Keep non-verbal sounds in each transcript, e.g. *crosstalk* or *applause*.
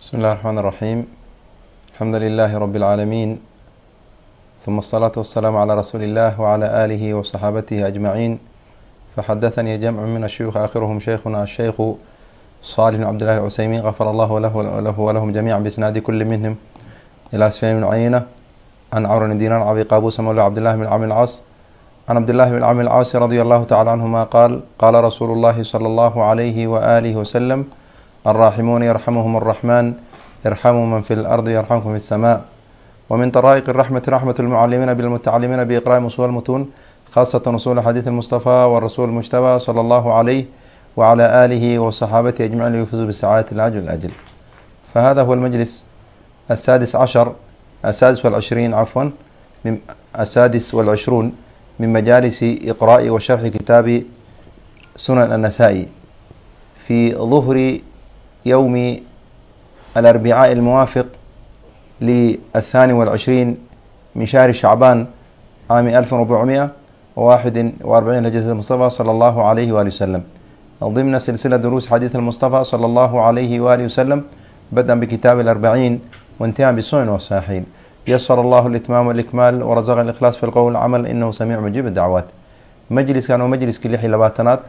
بسم الله الرحمن الرحيم الحمد لله رب العالمين ثم الصلاة والسلام على رسول الله وعلى آله وصحابته أجمعين فحدثني جمع من الشيوخ آخرهم شيخنا الشيخ صالح بن عبد الله العسيمين غفر الله له له ولهم جميعا بإسناد كل منهم إلى سفيان بن عيينة عن عمرو بن دينار عن أبي قابوس مولى عبد الله بن عمرو العاص عن عبد الله بن عمرو العاص رضي الله تعالى عنهما قال قال رسول الله صلى الله عليه وآله وسلم الراحمون يرحمهم الرحمن ارحموا من في الأرض يرحمكم في السماء ومن طرائق الرحمة رحمة المعلمين بالمتعلمين بإقراء أصول المتون خاصة أصول حديث المصطفى والرسول المجتبى صلى الله عليه وعلى آله وصحابته أجمعين ليفوزوا بالسعادة العجل الأجل فهذا هو المجلس السادس عشر السادس والعشرين عفوا من السادس والعشرون من مجالس إقراء وشرح كتاب سنن النسائي في ظهر يوم الأربعاء الموافق للثاني والعشرين من شهر شعبان عام ألف وأربعمائة وواحد وأربعين هجرة المصطفى صلى الله عليه وآله وسلم ضمن سلسلة دروس حديث المصطفى صلى الله عليه وآله وسلم بدءا بكتاب الأربعين وانتهى بالسنن والصحيحين يسر الله الإتمام والإكمال ورزق الإخلاص في القول والعمل إنه سميع مجيب الدعوات مجلس كان مجلس كلixi labaatanaad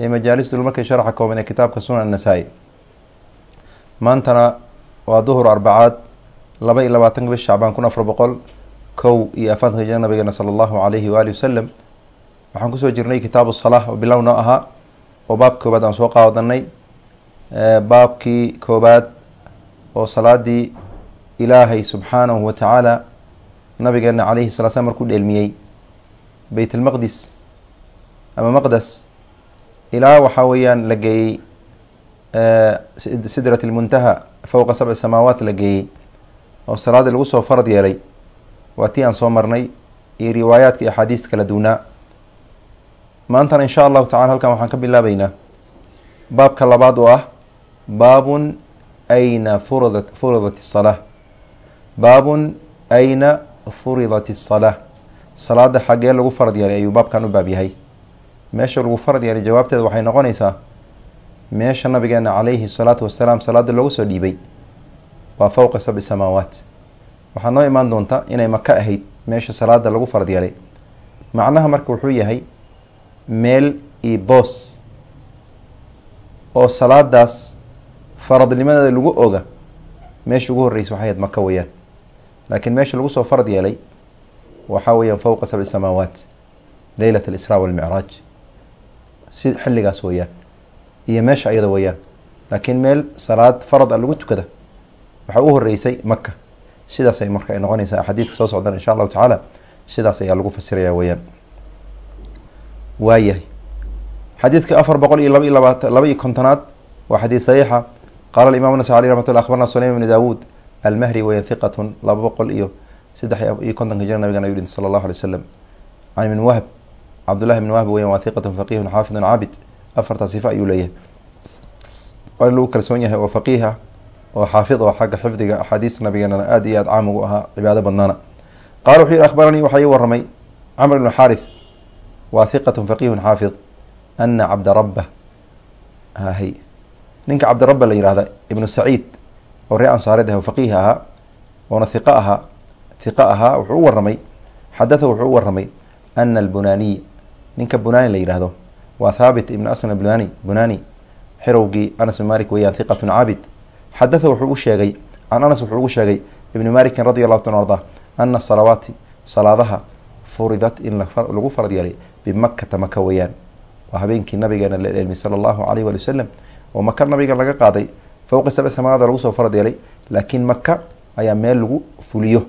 ee majaalista markay sharxa kooban ee kitaabka sunan النasaa-i maantana waa duhur arbacaad laba iyo labaatanka bish shacbaan kun afar boqol kow iyo afartanka jir nabigeena sala allahu alayhi waali wasalam waxaan ku soo jirnay kitaabu salaa oo bilow noo ahaa oo baabka koobaad aan soo qaadanay. Baabkii koobaad oo salaadii ilaahay subxaanahu wa tacaala nabigeena calayhi sala slam markuu dheelmiyey. Beyt almaqdis ama maqdes ilaa waxaa weeyaan la geeyey sidrat lmuntaha fowqa sabci samaawaat la geeyey oo salaadii lagu soo farad yeelay. Waa tii aan soo marnay iyo riwaayaadka iyo axaadiis kala duwnaa. Maantana insha allahu tacala halkan waxaan ka bilaabaynaa baabka labaad oo ah baabun ayna furidat furidat isalaa baabun ayna furidat isalaa salaada xaggee lagu farad yeelay ayuu baabkan u baab yahay. Meesha lagu farad yeelay jawaabteeda waxay noqonaysaa meesha nabigeena calayhi salaatu wasalaam salaada loogu soo dhiibay waa fowqa sabci samaawaat. Waxaa noo imaan doonta inay maka ahayd meesha salaada lagu farad yeelay. Macnaha marka wuxuu yahay meel iyo boos oo salaadaas faradnimadeeda lagu oga meesha ugu horreysa waxay ahayd maka weeyaan. Laakiin meesha lagu soo farad yeelay waxaa weeyaan fowqa sabci samaawaat leylat alisraa walmicraaj si xilligaas weeyaan iyo meesha ayada weeyaan. Laakiin meel salaad farad a lagu tukada waxaa u horeysay maka sidaas ay marka ay noqonaysaa xadiidka soo socdan insha allahu tacaala sidaas ayaa lagu fasiraya weeyaan. Waayahay. Xadiidka afar boqol iyo laba iyo labaatan laba iyo kontonaad waa xadiid saxiixa. Qaala alimam nasai aleh ramat llah akhbarna sulaym bni daawuud almahri weyan hiqatun laba boqol iyo saddex iyo kontonka jir nabigan ayuu dhinta sala allahu alay wasalam can ibn wahb cabdullahi ibn wahb weyan waa hiqatun faqihun xaafidun caabid afartaa sifa ayuu leeyahay. Waa in lagu kalsoon yahay oo faqiiha oo xaafid oo xagga xifdiga axaadiista nabigeenana aada iyo aada caam ugu ahaa cibaado badnaana. Qaala wuxuu yihi akhbaranii waxaa ii waramay camr ibnu xaarith waa hiqatun faqihun xaafid. Ana cabdarabba hahy ninka cabdirabba la yihahda ibnu saciid oo ree ansaareed ah oo faqiih ahaa oona hiqa ahaa hiqa ahaa wuxuu u waramay xadatha wuxuu u waramay ana albunaniy ninka bunani la yihahdo waa thaabit ibn aslam bunani bunani xirowgii anas ibn malik weeyaan hiqatun caabid xadatha wuxuu u sheegay can anas wuxuu ugu sheegay ibni malikin radi allahu ta arda ana salawaati salaadaha furidat in lagu farad yeelay bimakata maka weeyaan. Waa habeenkii nabigeena la dheelmay sala allahu alayh wali wasalam oo maka nabiga laga qaaday fowqa sabci samaada lagu soo farad yeelay laakiin maka ayaa meel lagu fuliyo.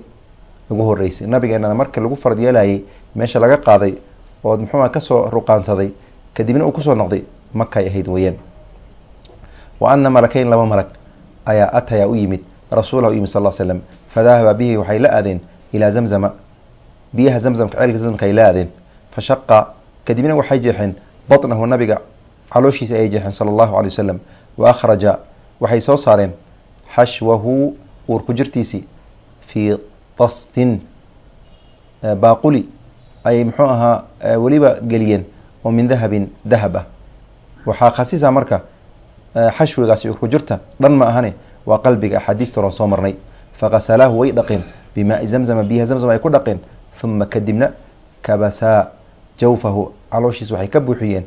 Ugu horeysay nabigeenana marka lagu farad yeelayay meesha laga qaaday oo muxuuha ka soo ruqaansaday kadibna uu ku soo noqday makay ahayd weeyaan. Wa ana malakayn laba malag ayaa atayaa u yimid rasuulah u yimid sal slam fadahaba bihi waxay la aadeen ilaa zamzama. Biyaha zamzamka ceelka zamzamka ay la aadeen. Fashaqa kadibna waxay jeexeen batnahu nabiga calooshiisa ayay jeexeen sala allahu alay wasalam wa akhraja waxay soo saareen xashwahu uurku jirtiisii fii tastin baaquli ayay muxuu ahaa weliba geliyeen oo min dahabin dahab ah. Waxaa khasisa marka xashwigaasi urku jirta dhan ma ahane waa qalbiga axaadiista oran soo marnay. Fakasalaahu way dhaqeen. Bimaai zamzama biyaha zamzam ay ku dhaqeen. Uma kadibna kabasaa jawfahu calooshiis waxay ka buuxiyeen.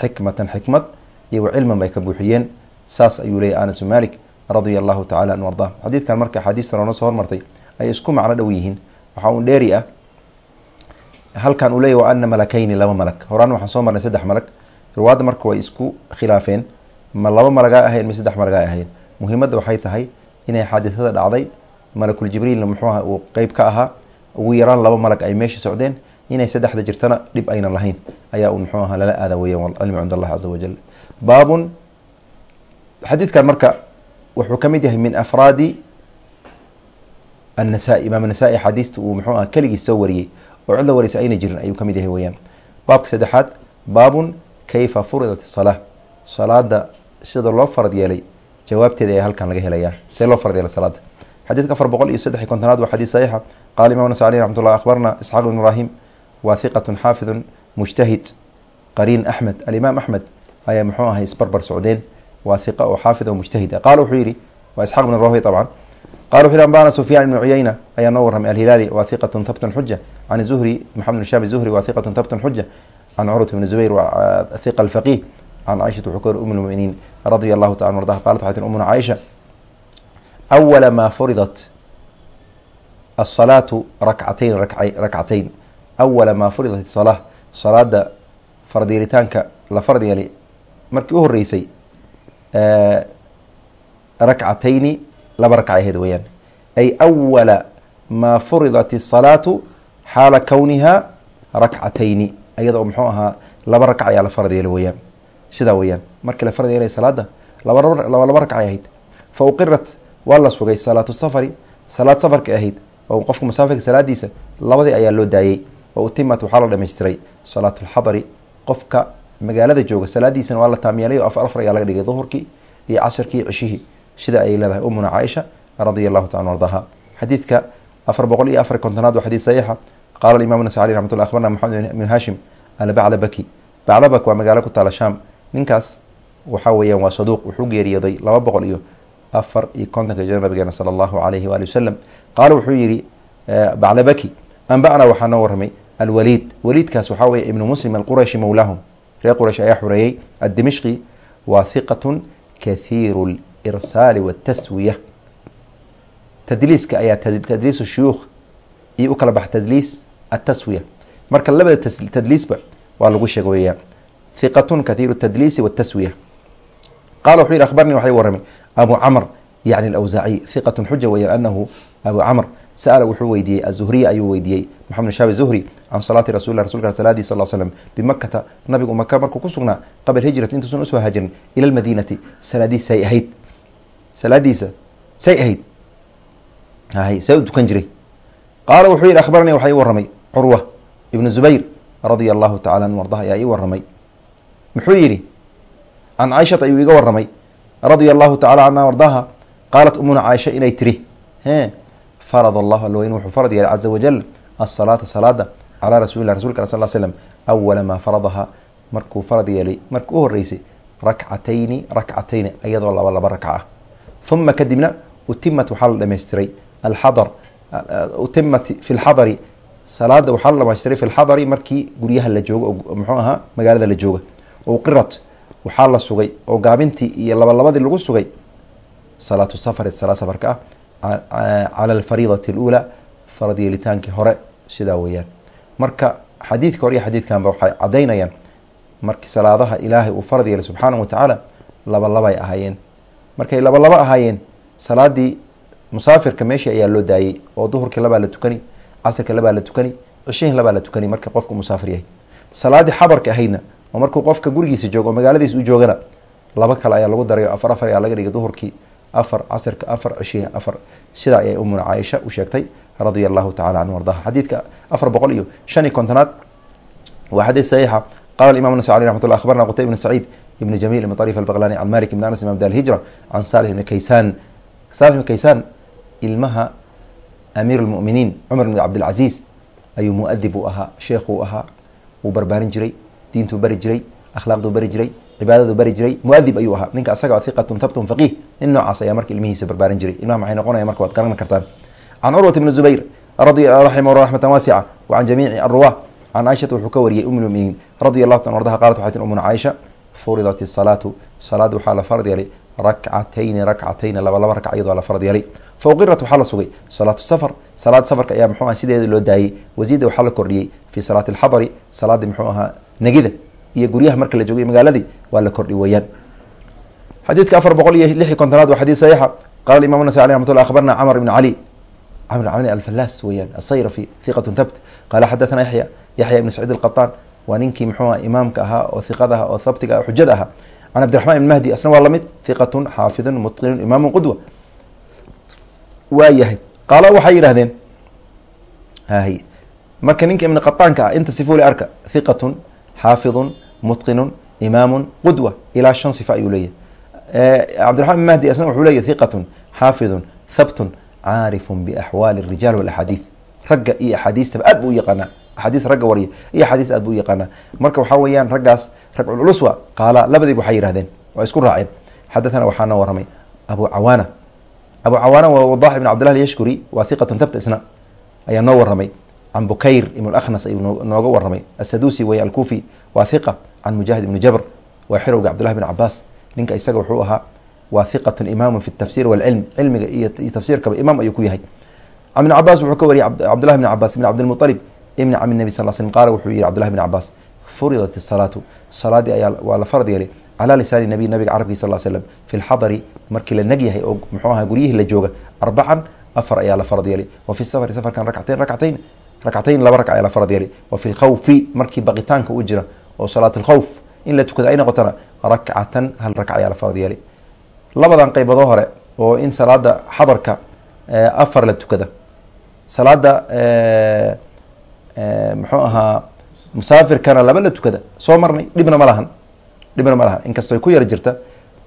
Xikmatan xikmad iyo cilman bay ka buuxiyeen. Saas ayuu leeyahy anasu malik radia allahu tacala an arda xadiidkan marka axaadiistan oo na soo hormartay ay isku macno dhow yihiin. Waxaa uun dheeri ah halkan uu leeyahy wa ana malakayni laba malag horaan waxaan soo marnay saddex malag riwaadda marka way isku khilaafeen. Ma laba malagaa ahayn mi saddex malagaa ahayn. Muhiimadda waxay tahay inay xaadisada dhacday. Malakul jibriilna muxuu aha uu qeyb ka ahaa. Ugu yaraan laba malag ay meesha socdeen. Inay saddexda jirtana dhib aynan lahayn. Ayaa un muxuu aha lala aada weyan walcilmu cind allahi caza wajal baabun xadiidkan marka wuxuu ka mid yahay min afraadi annasa-i imaam nasaa-i axaadiista uu muxuu aha keligiis soo wariyey oo cidla wareysa ayna jirin ayuu ka mid yahay weyaan baabka saddexaad baabun kayfa furidat salaa salaada sida loo farad yeelay jawaabteeda ayaa halkan laga helayaa see loo farad yeelay salaada xadiidka afar boqol iyo saddex iyo kontonaad waa xadiis saxiixa. Qaala imam nascalih raxmat ullah akhbarna isxaaq ibn ibraahim waa xaafidun mujtahid. Qariin axmed alimaam axmed ayaa muxuu ahay isbarbar socdeen waa oo xaafid oo mujtahid ah. Wuxuu yidhi waa isxaq ibn rahwi طabcan qala wuxu yhi ambana sufyan ibn cuyayna ayaa noo warramay alhilaali waa hiqatun xuja can zuhri maxamed bn shaabi zuhri waa hiqatun habtun xuja zubayr waa hiqa alfaqih can caaishata wuxuu ka wari um lmuminiin radia allahu taala ardaha qalat waxay tii umuna caaisha awala ma furidat asalaatu rakcatayn rakcatayn awala ma furidat salaa salaada farad yeelitaanka la farad yeelay markii u horeysay rakcatayni laba rakca aheyd weyaan ay awala maa furidat الsalaatu xaala kowniha rakcatayni. Iyadoo muxuu ahaa laba rakc ayaa la farad weyaan sidaa weyaan markii la farad salaada laba laba rakcay ahayd. Fa uqirat waa la sugay salaatu safari. Salaad safarka ahayd oo qofka musaafirka salaadiisa labadii ayaa loo daayey oo utimat waxaa la dhamaystiray salaat lxadari qofka magaalada jooga salaadiisana waa la taamyeelay oo afar afar ayaa laga dhigay duhurkii iyo casirkii cishihii sida ay leedahay umuna caaisha radia allahu taala ardaha xadiidka afar boqol iyo afar kontonaad waa xadiid saxiixa. Qaala imam nas aley raxmat llah abarna maxamed ibn hashim albaclabaki baclabak waa magaalo ku taala sham ninkaas waxaa weeyaan waa saduuq wuxuu geeriyooday laba boqol iyo afar iyo kontonka jira nabigeena sala allahu alayhi waali wasalam qaala wuxuu yihi baclabaki anba'na waxaa noo warramay alwaliid. Waliidkaas waxaa weeye ibnu muslim alqurayshi mowlaahum reer quraysh ayaa xureeyey addimishqi waa hiqatun kathiiru lirsaali wataswiya tadliiska ayaa tadliis shuyuukh iyo u baxa tadliis ataswiya marka labada tadliisba waa lagu sheega weeyaan hiqatun kathiiru tadliisi wataswiya qala wuxuu yihi akhbarnii waxay warramay abu camr yacni alawsaaciy hiqatun xuja weeyaan anahu abu camr sa'ala wuxuu weydiiyey azuhriya ayuu weydiiyey maxamed shaabi zuhri can salaati rasul rasulka salaadii sal slam bimakata nabigu maka markuu ku sugnaa qabla hijrati intuusan u soo haajirin ila lmadiinati salaadiis say ahayd. Salaadiisa say ahayd. hay see u dukan jiray. Qaala wuxuu yihi akhbaranii waxaa ii warramay. Curwa ibnu zubayr radia allahu tacala an ardah ayaa ii warramay. Muxuu yihi can caaishata ayuu iga warramay. Radia allahu tacala canha ardaha qaalat umuna caaisha inay tiri he farad allahu alweyn wuxuu farad yeelay caza wajal asalaata salaada calaa rasulilah rasulka al sal slm awala maa faradaha. Markuu farad yeelay markii u horeysay rakcatayni rakcatayni iyadoo laba laba rakca. Uma kadibna utimat waxaa la dhamaystiray alxadar utimat fi lxadari salaada waxaa la dhamaystiray fi lxadari markii guryaha la joogo oo muxuu ahaa magaalada la jooga uqirat waxaa la sugay oo gaabintii iyo labalabadii lagu sugay salaatu safari salaad safarka ah cala alfariidati اluulaa farad yeelitaankii hore sidaa weeyaan marka xadiidka hore iyo xadiidkanba waxay cadaynayaan markii salaadaha ilaahay uu farad yeelay subxaanahu watacaala laba labay ahaayeen markay laba laba ahaayeen salaadii musaafirka meeshii ayaa loo daayey oo duhurkii labaa la tukani casirka labaa la tukani cishihin labaa la tukani marka qofku musaafir yahay. Salaadii xadarka ahaydna oo markuu qofka gurigiisa joogo oo magaaladiisa u joogana laba kale ayaa lagu daray afar afar ayaa laga dhigay duhurkii afar casirka afar cishihi afar sidaa ayay umuna caaisha u sheegtay radia allahu tacala canhu ardaha xadiidka afar boqol iyo shan iyo kontonaad waa xadiid saxiixa. Qala imam nas alي raxmat akhbarna qutay ibn saciid ibn jamil ibn طarif albaqlani can malik ibn anas imam dar hijra can salix ibni kaysaan. Salix ibn kaysaan ilmaha amiir اlmuminiin cumar ibn cabdilcaziz ayuu muadib u ahaa sheekhuu ahaa wuu barbaarin jiray diintuu bari jiray akhlaaqduu bari jiray cibaadaduu bari jiray muadib ayuu ahaa. Ninka asaga hiqatun habtun faqih nin noocaas ayaa marka ilmihiisa barbaarin jiray. Ilmaha maxay noqonaya marka waad garan kartaan. Can curwat bni zubayr radi raximah raxmatan waasica wa jamiici arruwa can caaishata wuxuu ka wariyey um lmuminiin radi allahu ta ardaha qalat waxay tii umuna caaisha furidat isalaatu salaad waxaa la yeelay rakcatayni rakcatayni laba laba rakc iyadoo la farad yeelay fauqirat waxaa la sugay salaatu safar. Salaad safarka ayaa muxuu aha sideeda loo daayey wasiida waxaa la kordhiyey fi salaati alxadari salaadii muxuu ahaa negida. Iyo guryaha marka la joogay magaaladii waa la kordhi weeyaan. Xadiidka afar boqol iyo lix iyo kontonaad waa xadiid saxiixa. Qala imam nasai aleh ramatullah akhbarna camr ibn cali camr cali alfalas weeyaan asayrafi hiqatun thabt. Qala xadathana yaxya yaxya ibn saciid alqataan waa ninkii muxuu aha imaamka ahaa oo hiqada aha oo thabtiga ah ahaa an abdiaman imahdi asna waa la mid iqatun xaafidu muqinu imaamu qudwa waa yahay qaalo waxay yidhahdeen hahy marka ninka ibn qataanka ah inta sifuli arka hiqatun xaafidun mutqinun imaamun qudwa ilaa shan sifa ayuu leeyahay cabdiraxmaan ibn mahdi asna wuxuu leeyahy hiqatun xaafidun habtun caarifun biaxwaali rijaal walaxaadiid ragga iyo axaadiistaba aad buu u yaqaanaa axaadiis ragga warya iyo axaadiis aad bu yaqaanaa. Marka waxaa weeyaan raggaas rag culculus qaala labadiiba waxay yihahdeen waa isku raaceen. Xadathana waxaa waramay abu cawaana. Abu cawaana waa wadax ibn cabdillah alyashkuri waa hiqatun thabta isna ayaa noo waramay. Can bukayr ibn akhnas ayuu nooga waramay. Asadusi wey alkufi waa hiqa can mujaahid ibni jabr waa xirowga cabdillahi bn cabaas ninka isaga wuxuu ahaa waa hiqatun imaamun fi tafsir walcilm cilmiga iyo tafsiirkaba imaam ayuu ku yahay. Can ibn cabaas wuxuu ka wariyay cabdillahi bn cabaas ibn cabdilmuطalib ibni cami nebi sal slm qaala wuxuu yihi cabdillahi bn cabaas furidat isalaatu salaadii ayaa waa la farad yeelay. Calaa lisaani nabiy nabiga carabki sal slam fi lxadari markii la neg yahay oo muxuu aha guryihii la jooga arbacan afar ayaa la farad yeelay. Wa fi safari safarkan rakcatayn rakcatayn rakcatayn laba rakc ayaa la farad yeelay. Wa fi lkhawfi markii baqitaanka u jira oo salaat alkhawf in la tukada ay noqotona rakcatan hal rakc ayaa la farad yeelay. Labadan qeybadoo hore oo in salaada xadarka afar la tukada. Salaada muxuu ahaa musaafirkana laba la tukada. Soo marnay dhibna ma lahan. Dhibna ma lahan. Inkastoo ku yar jirta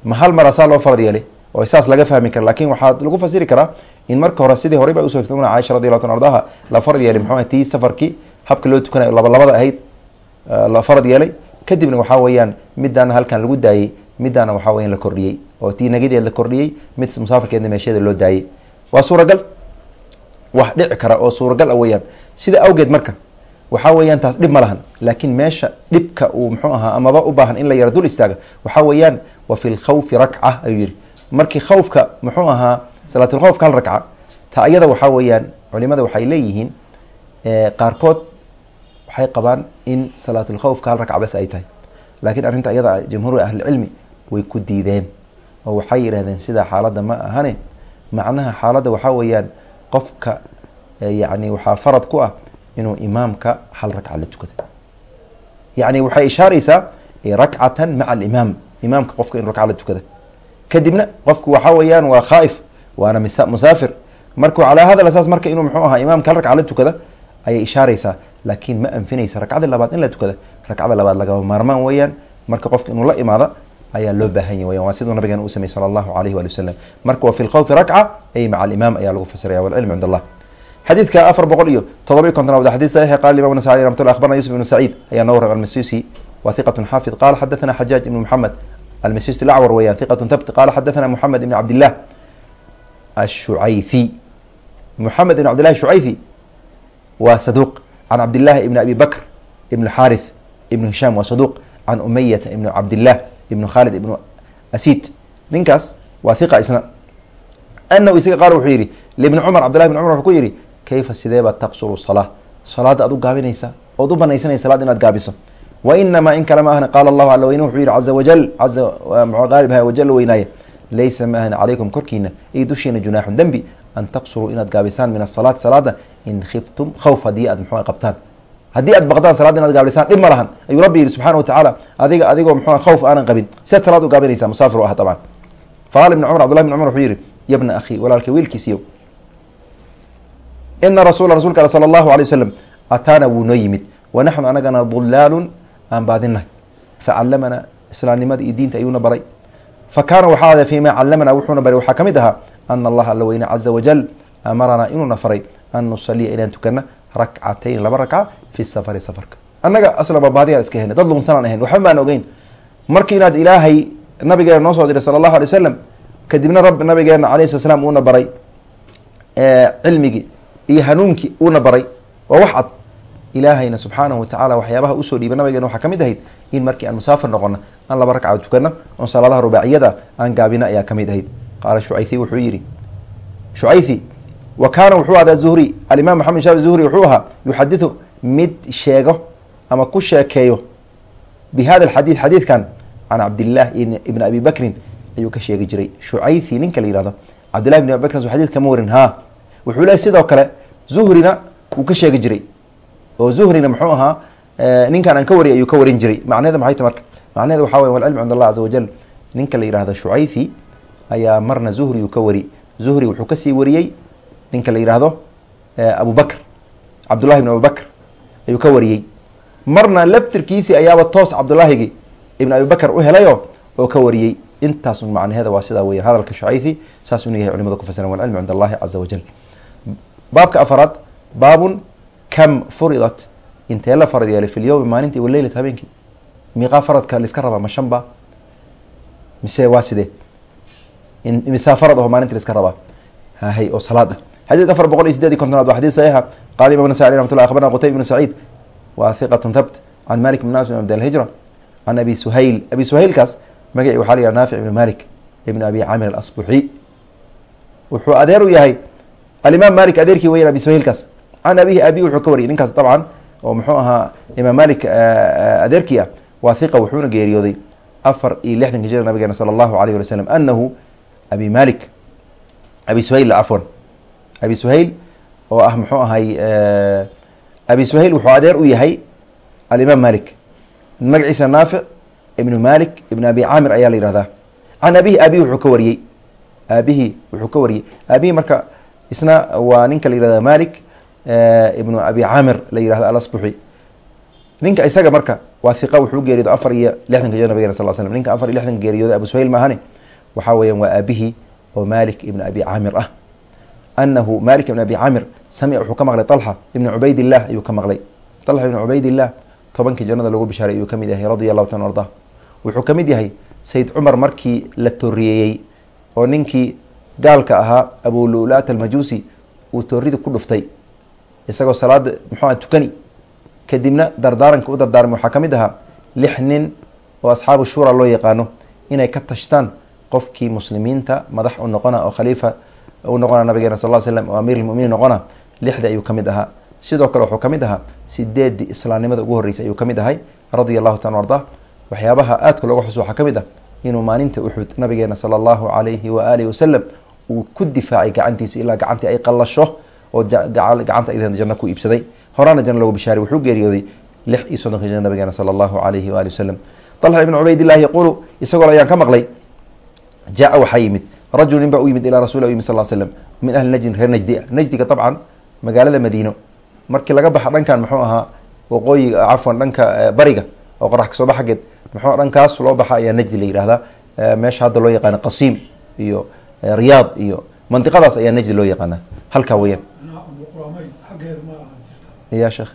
ma hal mara saa loo farad yeelay oo saas laga fahmi kara laakiin waxaa lagu fasiri karaa in marka hore sidii horey ba u soo hegtay una caaisha radi allahu tan ardaha la farad yeelay muxuu tii safarkii habka loo tukanayo laba labada ahayd la farad yeelay kadibna waxaa weeyaan midaana halkan lagu daayey midaana waxaa weyan la kordhiyey oo tii nagideed la kordhiyey mid musaafirkeedna meesheeda loo daayey waa suuragal wax dhici kara oo suuragal a weyaan sida awgeed marka waxaa weeyaan taas dhib ma lahan laakiin meesha dhibka uu muxuu ahaa amaba u baahan in la yaro dul istaaga waxaa weeyaan wa fi lkhawfi rakca ayuu yihi markii khawfka muxuu ahaa salaatulkhawfka hal rakca ta ayada waxaa weeyaan culimada waxay leeyihiin qaarkood waxay qabaan in salaatulkhawfka hal rakca bas ay tahay. Laakiin arrinta iyada jamhuur ahlicilmi way ku diideen oo waxay yidhahdeen sidaa xaaladda ma ahane. Macnaha xaaladda waxaa weeyaan qofka yani waxaa farad ku ah inuu imaamka hal rakca la tukada yani waxay ishaaraysaa rakcatan maca alimaam imaamka qofka inu rakca la tukada kadibna qofku waxaa weeyaan waa khaaif waana musaafir. Marku calaa hada asaas marka inuu muxuu ahaa imaamka hal rakca la tukada ayay ishaaraysaa. Laakiin ma anfinaysa rakcada labaad in la tukada rakcada labaad lagama maarmaan weeyaan. Marka qofka inuu la imaado ayaa loo baahan yahy waa siduu nabigeena u samey sala allahu alayh wali wasalam marka wa fi lkhawfi rakca ay maca alimaam ayaa lagu fasiraya walcilmu cind allah. Xadiidka afar boqol iyo todoba iyo kontonaad xadid saxiix qala imam nasai ramat llah abarna yusuf ibnu saciid ayaa noo waram almasisi wa hiqatun xaafid. Qala xadathana xajaaj ibnu muxamed almasisi lacwar weyan hiqatun thabt qala xadathana muxamed ibn cabdillah ashucaythi muxamed ibn cabdillahi shucaythi waa saduuq. Can cabdillahi ibn abi bakr ibn xaarith ibnu hishaam waa saduuq. Can umayata ibnu cabdillah ibnu khalid ibnu asid. Ninkaas waa hiqa isna. Anahu isaga qaal wuxuu yihi libni cumar cabdillahi bn cumar wuxuu ku yihi kayfa sideeba taqsuru salaa salaada aad u gaabinaysaa? Ood u banaysanaysa salaad inaad gaabiso? Wa inamaa in kale ma ahna qaala allahu ala weyne wuxuu yihi caza wajal qaalibha wajal weynaaye laysa ma ahna calaykum korkiina iyo dushiina junaaxun dembi an taqsuruu inaad gaabisaan min asalaati salaada in khiftum khawf haddii aad muxua qabtaan haddii aad baqdaan salaada inaad gaabisaan dhib ma lahan. Ayuu rabbi yihi subxana watacaala adiga adigoo muxua khawf aanan qabin. Siaad salaad u gaabinaysaa musaafir ah dabcan faqala ibn cumar cbdullahi bn cumar wuxuu yihi yabna akhi walaalka wiilkiisiyo ina rasuula rasulka al sala allahu alay wasalam ataana wuu noo yimid. Wa anagana dulaalun aan baadinahay facalamanaa islaamnimada iyo diinta ayuuna baray. Fa kaana waxaa ada fima callamanaa wuxuuna baray. Waxaa ka mid ahaa ana allaha alla weyne caza wajal amaranaa inuuna faray an nusaliya inaan tukana rakcatayn laba rakca fi safari safarka. Annaga aslaba baadiyaa iska helna dad lunsanaan ahayn waxba maan ogeyn. Marka inaad ilaahay nabigeena noo soo diray sala allahu alay wasalam kadibna rab nabigeena alayh sala slam uuna baray cilmigii iyo hanuunkii uuna baray. Waa wax cad. Ilaahayna subxaanahu watacaala waxyaabaha u soo dhiiba nabigeena waxaa ka mid ahayd in markii aan musaafir noqono aan laba ragca tukano oon salaadaha rubaaciyada aan gaabina ayaa ka mid ahayd. Qaala shucaythi wuxuu yihi shucaythi wa kaana wuxuu ahdaa zuhri. Alimaam maxamed shaafi zuhri wuxuu ahaa yuxadidu mid sheego ama ku sheekeeyo bi hada alxadiid xadiidkan can cabdillaah ibni abi bakrin ayuu ka sheegi jiray. Shucaythi ninka la yihahdo cabdillahi ibn abi bakrin xadid kama warin. Ha wuxuu lehay sidoo kale zuhrina wuu ka sheegi jiray. Oo zuhrina muxuu ahaa ninkan aan ka wariy ayuu ka warin jiray. Macnaheeda maxay ta marka? Macnaheeda waxaa wey walcilmu cind allah caza wajal ninka la yihahdo shucaythi ayaa marna zuhri uu ka wari. Zuhri wuxuu ka sii wariyey ninka la yihahdo abu bakr cabdullahi ibn abubakr ayuu ka wariyey. Marna laftirkiisii ayaaba toos cabdullaahigi ibn abi bakr u helayo oo ka wariyey. Intaas un macnaheeda waa sidaa weya hadalka shucaythi saas inu yahay culimada ku fasiran cind allahi caza wajal. Baabka afaraad baabun kam furidat. Intee la farad yeelay fi lyowmi maalintii waleylat habeenkii? Miiqaa faradka laiska rabaa ma shan ba mise waa sidee? Misaa farad aho maalintii laiska rabaa? Hahay oo salaad ah xadidka afar boqol iyo sideed iyo kontonaad waa xadid saxiixa. Qala imam nasai alih raxmatullah akhbarna qutayb ibn saciid wa hiqatun thabt can malik ibn naafic ibn abd alhijra can abi suhayl abi suhaylkaas magaci waxaa la yihah naafic ibn malik ibn abi camir alasbuxi wuxuu adeer u yahay alimaam malik adeerkii weyan abi suhaylkaas can abihi abi wuxuu ka wariyay ninkaas dabcan oo muxuu ahaa imaam malik adeerkii ah waa hiqa wuxuuna geeriyooday afar iyo lixdanka jira nabigeena sala allahu alayh wali slam anahu abi malik. Abi suhayl cafwan abi suhayl oo ah muxuu ahay abi suhayl wuxuu adeer u yahay alimaam malik magaciisa naafic ibnu malik ibn abi caamir ayaa la yihahdaa can abihi aabihi wuxuu ka wariyey. Aabihi wuxuu ka wariyey. Aabihi marka isna waa ninka la yihahda malik ibnu abi caamir la yihahda alasbuxi ninka isaga marka waa hiqa wuxuu geeriyooda afar iyo lixdanka jir nabigena sal slm ninka afar iyo lixdanka geeriyooda abu suhayl maahani waxaa weeyaan waa aabihi oo malik ibn abi caamir ah anahu malik ibn abi caamir samica wuxuu ka maqlay talxa ibna cubaydillah ayuu ka maqlay talxa ibna cubaydillah tobankii jannada lagu bishaaray ayuu ka mid yahay radia allahu taala arda wuxuu ka mid yahay sayid cumar markii la toriyeeyey oo ninkii gaalka ahaa abululaat almajuusi uu toorida ku dhuftay isagoo salaada muxuu tukani kadibna dardaaranka u dardaarmay waxaa ka mid ahaa lix nin oo asxaabu shura loo yaqaano inay ka tashtaan qofkii muslimiinta madax u noqona oo khaliifa u noqona nabigeena sal l slam oo amiir lmuminiin noqona lixdii ayuu ka mid ahaa. Sidoo kale wuxuu ka mid ahaa sideedii islaamnimada ugu horreysay ayuu ka mid ahay radia allahu taala arda. Waxyaabaha aadka looga xuso waxaa ka mid ah inuu maalinta uxud nabigeena sala allahu alayhi wa alihi wasalam uu ku difaacay gacantiisa ilaa gacantii ay qallasho oo gacanta janno ku iibsaday. Horaana janno logu bishaaray wuxuu geeriyooday lix iyo soddonka jana nabigeena sala allahu alayhi waali wasalam talxa ibn cubaydillahi yaquulu isagoo ayaan ka maqlay jaa waxaa yimid rajul nin baa u yimid ilaa rasul u yimid sal slam min ahli najdin reer najdi najdiga dabcan magaalada madiino markii laga baxa dhankan muxuu ahaa waqooyiga cafwan dhanka bariga oo qorax ka soo bax xaggeed muxuu dhankaas loo baxa ayaa najdi la yihahdaa meesha hadda loo yaqaana qasiim iyo riyaad iyo mandiqadaas ayaa najdi loo yaqaana halkaa weyaan ya sheekh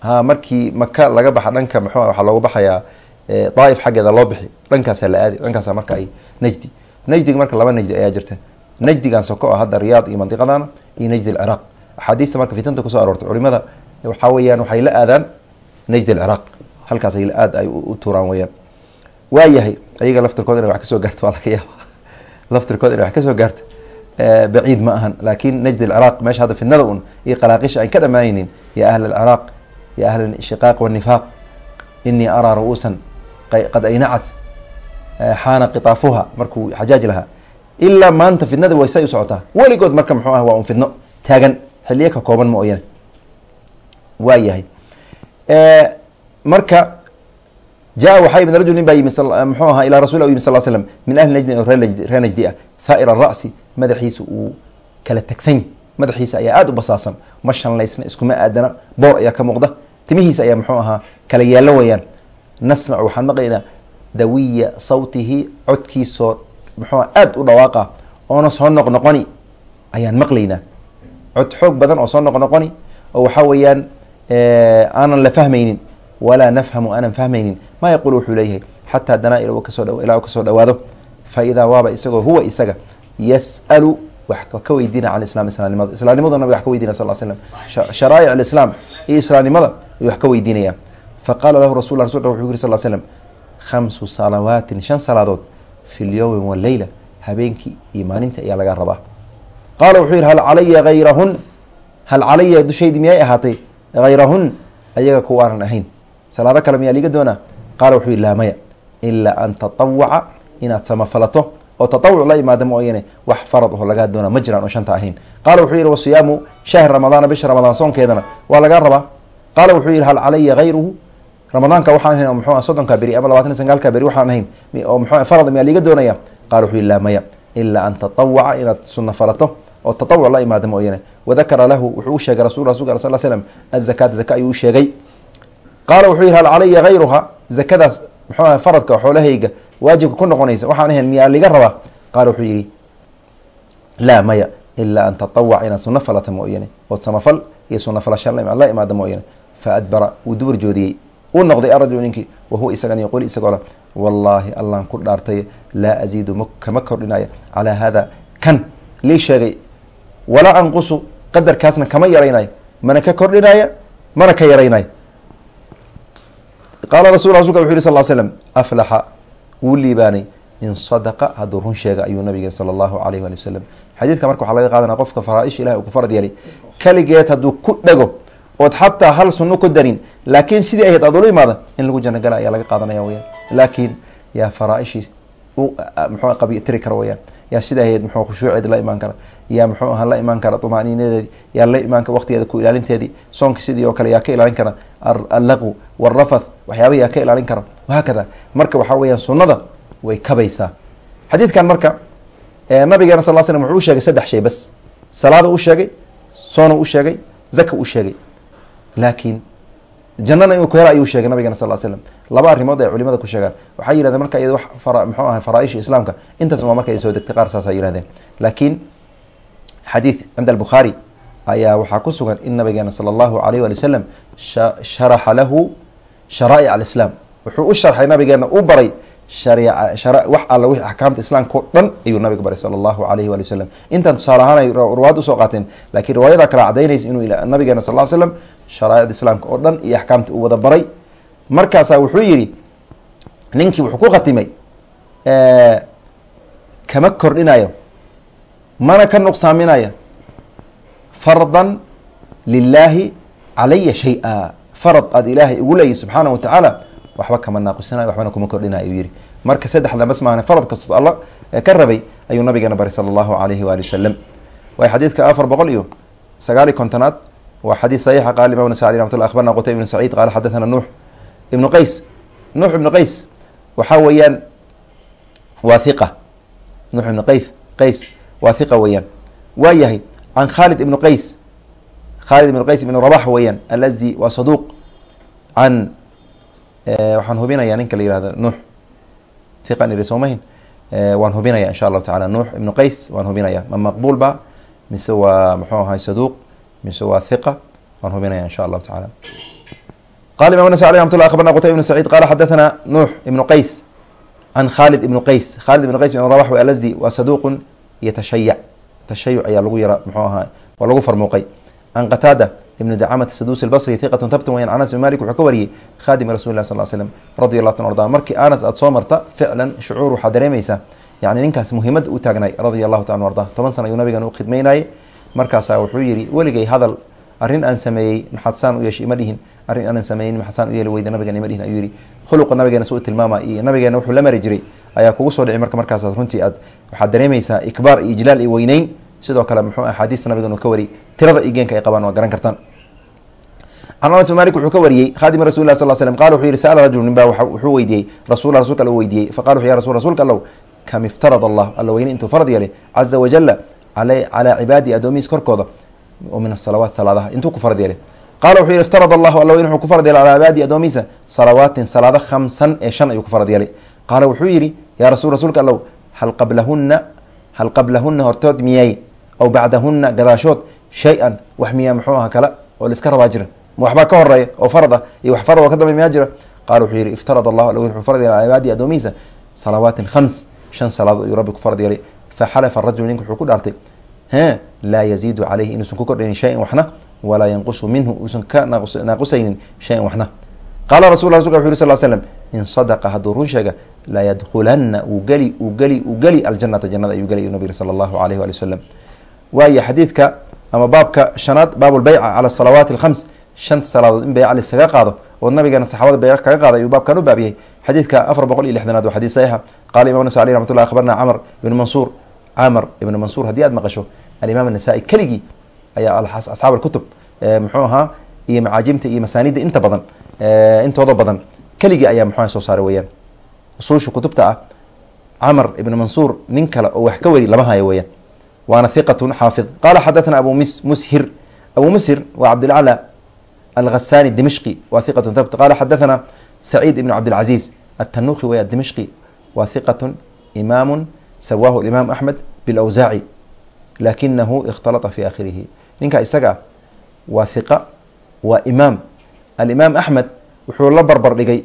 ha markii maka laga baxa dhanka mxu waxaa loogu baxayaa daaif xaggeeda loo bixi dhankaasaa la aadi dhankaasa marka ay najdi. Najdiga marka laba najdi ayaa jirta. Najdigan soko ah hadda riyaad iyo mandiqadana iyo najdi alciraaq axaadiista marka fitanta ku soo aroortay culimada waxaa weyaan waxay la aadaan najdi alciraaq halkaas ay aad ay u tuuraan weyaan waa yahay ayaga laftirkood inay wax ka soo gaarto waa laga yaaba *laughs* laftirkood inay wax ka soo gaarto. Baciid ma ahan laakin najd alciraaq meesha hadda fidnada un iyo qalaaqisha aan ka dhamaanaynin ya ahl alciraaq ya ahl inshiqaaq wanifaaq inii araa ru-uusan qad aynacat xaana qitaafuha markuu xajaaj lahaa. Ilaa maanta fidnada way say u socotaa. Weligood marka muxuu ah waa un fidno taagan xiliyo ka kooban ma oyane waa yahay. Marka jaa waxaa yimid rajul baa yimid muxuu ahaa ilaa rasul u yimid sal slam min ahli najdin oo reer najdi ah. Thaa'ir ara'si madaxiisa uu kala tagsany madaxiisa ayaa aada u basaasan. Ma shanlaysna iskuma aadana. Boor ayaa ka muuqda. Timihiisa ayaa muxuu ahaa kala yeelo weyaan nasmac waxaan maqlaynaa dawiya sawtihi codkiisoo muxuu aada u dhawaaqa oona soo noqnoqoni ayaan maqlaynaa. Cod xoog badan oo soo noqnoqoni oo waxaa weeyaan aanan la fahmaynin walaa nafhamu aanan fahmaynin maa yaquul wuxuu leeyahay xataa danaa ilaa ka soo dhawaado. Fa idaa waaba isagoo huwa isaga yas'alu wax ka weydiina can islam islaamnimada islaamnimadu nabiga wax ka weydinaya sal slam sharaa'ic alislaam iyo islaamnimada ayuu wax ka weydiinaya faqaala lahu rasul rasulka wuxuu yiri sal slam khamsu salawaatin shan salaadood fi lyowmi waleyla habeenkii iyo maalinta ayaa laga rabaa. qaala wuxuu yihi hal calaya hayrahun hal calaya dushaydi miyay ahaatay hayrahun ayaga kuwaanan ahayn salaado kale miyaa liiga doonaa qaala wuxuu yihi laa maya ilaa an tatawaca inaad samafalato oo tatawuc la imaada mooyane wax farad oo lagaa doonaa ma jiraan oo shanta ahayn qaala wuxuu yihi wasiyaamu shahr ramadaana bisha ramadaan soonkeedana waa lagaa rabaa qaala wuxuu yihi hal calaya hayruhu ramadaanka waxaan ahayn mxu soddonka beri ama labatan sagaalka beri waxaan ahayn oo mxu farad miyaa liiga doonaya qala wuxuu yihi laa ilaa an tatawaca inaad sunna falato. Oo tatawuc la imaada mooyane. Wadakara lahu wuxuu u sheegay rasul rasulka sal slm azakaata zaka ayuu u sheegay. Qaala wuxuu yihi hal calaya hayruha zakadaas mxuu aha faradka xoolahayga waajibka ku noqonaysa. Waxaan ahayn miyaa liga rabaa? Qaala wuxuu yihi laa maya ilaa an tatawac inaad sunno falata mooyane. Ood samafal iyo sunna falasha la imaada mooyane. Fa adbara wuu dubur joodiyey uu noqday arajul ninkii wahuwa isagan yaqul isagoo le wallaahi allaan ku dhaartay laa aziidu m kama kordhinaya calaa hada kan lii sheegay walaa anqusu qadarkaasna kama yaraynayo mana ka kordhinaya mana ka yaraynayo. Qaala rasul rasulka wuxu yhi sal slam aflaxa wuu liibaanay in sadaqa hadduu run sheega ayuu nabiga sala allahu alayh wali wasalam xadiidka marka waxaa laga qaadanaya qofka faraaisha ilahi uu ku farad yeelay. Keligeed hadduu ku dhego ood xataa hal sunno ku darin laakiin sidii ahayd aad ula imaada in lagu janno gala ayaa laga qaadanaya weyaan laakiin yaa faraaishii mxuu qabi tiri kara weyaan yaa sida ahayd muxuu khushuuceed la imaan kara. Yaa muxuu aha la imaan kara tumaaniinadeedi yaa la imaan kara waqtigeeda ku ilaalinteedii soonka sidii oo kale yaa ka ilaalin kara. Allaqu warafath waxyaabahi yaa ka ilaalin kara. Wahaakada marka waxaa weyaan sunnada way kabaysaa. Xadiidkan marka nabigeena sal slam wuxuu u sheegay saddex shay bas. Salaada u sheegay soona u sheegay zaka u sheegay laakiin jannana inuu ku hela ayuu sheegay nabigana sal slam laba arrimood ay culimada ku sheegaan. Waxay yihahdeen marka iyada wax fara muxuu ahay faraaisha islaamka intaas waa marka ay soo degtay qaar saas ay yihahdeen laakiin xadiid cinda albukhaari ayaa waxaa ku sugan in nabigeena sala allahu alayh wali wasalam sharaxa lahu sharaa'ic alislaam. Wuxuu u sharxay nabigeena u baray wax alla wixii axkaamta islaamka o dhan ayuu nabiga baray sala allahu alayhi wali wasalam intaan tusaale ahaan ay riwaayad u soo qaateen laakiin riwaayada kale cadaynaysa inuu nabigeena sal ly slam sharaa'icda islaamka oo dhan iyo axkaamta uu wada baray. Markaasaa wuxuu yihi ninkii wuxuu ku khatimay kama kordhinayo mana ka nuqsaaminayo fardan lilaahi calaya shay-a farad aada ilaahay ugu leeyahy subxaana wa tacaala waxba kama naaqusinayo waxbana kuma kordhinayo ayuu yihi marka saddexda bas farad kastood alla ka rabay ayuu nabigeena baray sala allahu alayhi waali wasalam waay xadiidka afar boqol iyo sagaal iyo kontonaad waa xadiid saxiixa qala imam nasai alي ramat llah abarna qutayb ibn saciid qala xadathana nuux ibnu qays. Nuux ibnu qays waxaa weeyaan waa hiqa nuux ibnu qays qays waa hiqa weeyaan. Waa yahay can khalid ibnu qays khalid ibnu qays ibnu rabax weeyaan alasdi waa saduuq. Can waxaan hubinayaa ninka la yihahdo nuux. Hiqan iri soomahin waan hubinaya insha allahu tacala nuux ibnu qays waan hubinaya ma maqbuul ba mise waa muxuu ahay saduuq mise waa hiqa waan hubinaya insha allahu tacala qala imam nasai alي ramat llah abarna qutayb ibn saciid qala xadathana nuux ibnu qays can khalid ibnu qays. Khalid ibnu qays rabax alasdi waa saduuqun yatashayac tashayuc ayaa lagu yara muxuu ahaa waa lagu farmuuqay. Can qataada ibn dacamat sadusi lbasri hiqatun tabtun wayan anas ibn malik wuxuu ka wariyey khadimi rasuli lah sal slm radi allahu ta arda markii anas aada soo marta ficlan shucuur waxaa dareemaysaa yani ninkaas muhiimadda u taagnay radia allahu taala arda toban sana ayuu nabigan u khidmaynayay markaasaa wuxuu yihi weligay hadal arrin aan sameeyey maxaad saan u yeeshay ima dhihin. Aanan sameynin maxaad saan u yeeli weyda nabigan ima ayuu yihi khuluqa nabigeena su tilmaama iyo nabigeena wuxuu la mari jiray. Ayaa kugu soo dhici marka markaasaad runtii aad waxaad dareemaysaa ikbaar iyo ijlaal iyo weyneyn sidoo kale muxuu axaadiista nabigan uu ka wari tirada iyo ay qabaan waa garan kartaan. Can anas malik wuxuu ka wariyey khadimi rasul lah sal slm qala wuxuu yihi sa'ala rajul nin baa wuxuu weydiiyey rasul rasulka alla weydiiyey. Faqala wuxu ya rasul rasuulka allow. Kam iftarad allah alla intuu farad yeelay caza wajala calaa cibaadihi addoomihiis korkooda oo min asalawaat salaadaha intuu ku farad qala wuxuu yihi iftarad allahu alla wuxuu ku farad calaa cibaadihi addoomihiisa salawaatin salaado khamsan ee shan ayuu ku farad qaala wuxuu yihi yaa rasul rasuulka allow hal qablahuna hal qablahuna hortood miyay aw bacdahuna gadaashood shay-an wax miyaa muxuu aha kale oo laiska rabaa jira waxbaa ka horreeya oo farad iyo wax farad ka dambey miyaa jira qala wuxuu yihi iftarad allahu alla wuxuu farad yeelay calaa cibaadihi addoomihiisa salawaatin khams shan salaadood ayuu rabbi ku farad faxalafa rajulu ninka wuxuu ku dhaartay he laa yaziidu caleyhi inuusan ku kordhaynin shayan waxna walaa yanqusu minhu uusan ka naaqusaynin shayan waxna qaala rasul rasulka wuxu yuri sal slam in sadaqa hadduu run sheega layadkulana uu geli uu geli uu geli aljanata jannada ayuu geli nabig sala allahu alayh wali wasalam waayo xadiidka ama baabka shanaad baab lbeyca cala salawaati alkhams shanta salaadood in beyca lisaga qaado oo nabigeena saxaabada beyca kaga qaaday ayuu baabkan u baabiyey xadiidka afar boqol iyo lixdanaad waa xadiis saxiixa qala imam nasa aleh ramat llah akhbarna camr ibn mansuur camr ibn mansuur haddii aad maqasho alimaam anasa-i keligii ayaa asxaab alkutub muxuu ahaa iyo macaajimta iyo masaanida inta badan intooda badan keligii ayaa muxuha soo saaray weyaan usuusha kutubta ah camr ibn mansuur nin kale oo wax ka weri lama hayo weyaan waana hiqatun xaafid. Qala xadathana abu mushir. Abu mushir waa cabdilacla alghasani dimishqi wa hiqatun thabt. Qala xadathana saciid ibn cabdilcaziz atanuqi weya dimishqi wa hiqatun imaamu sawaahu imaam axmed bilawsaaci lakinahu ikhtalata fi akhirihi ninka isaga waa hiqa waa imaam alimaam axmed wuxuu la barbar dhigay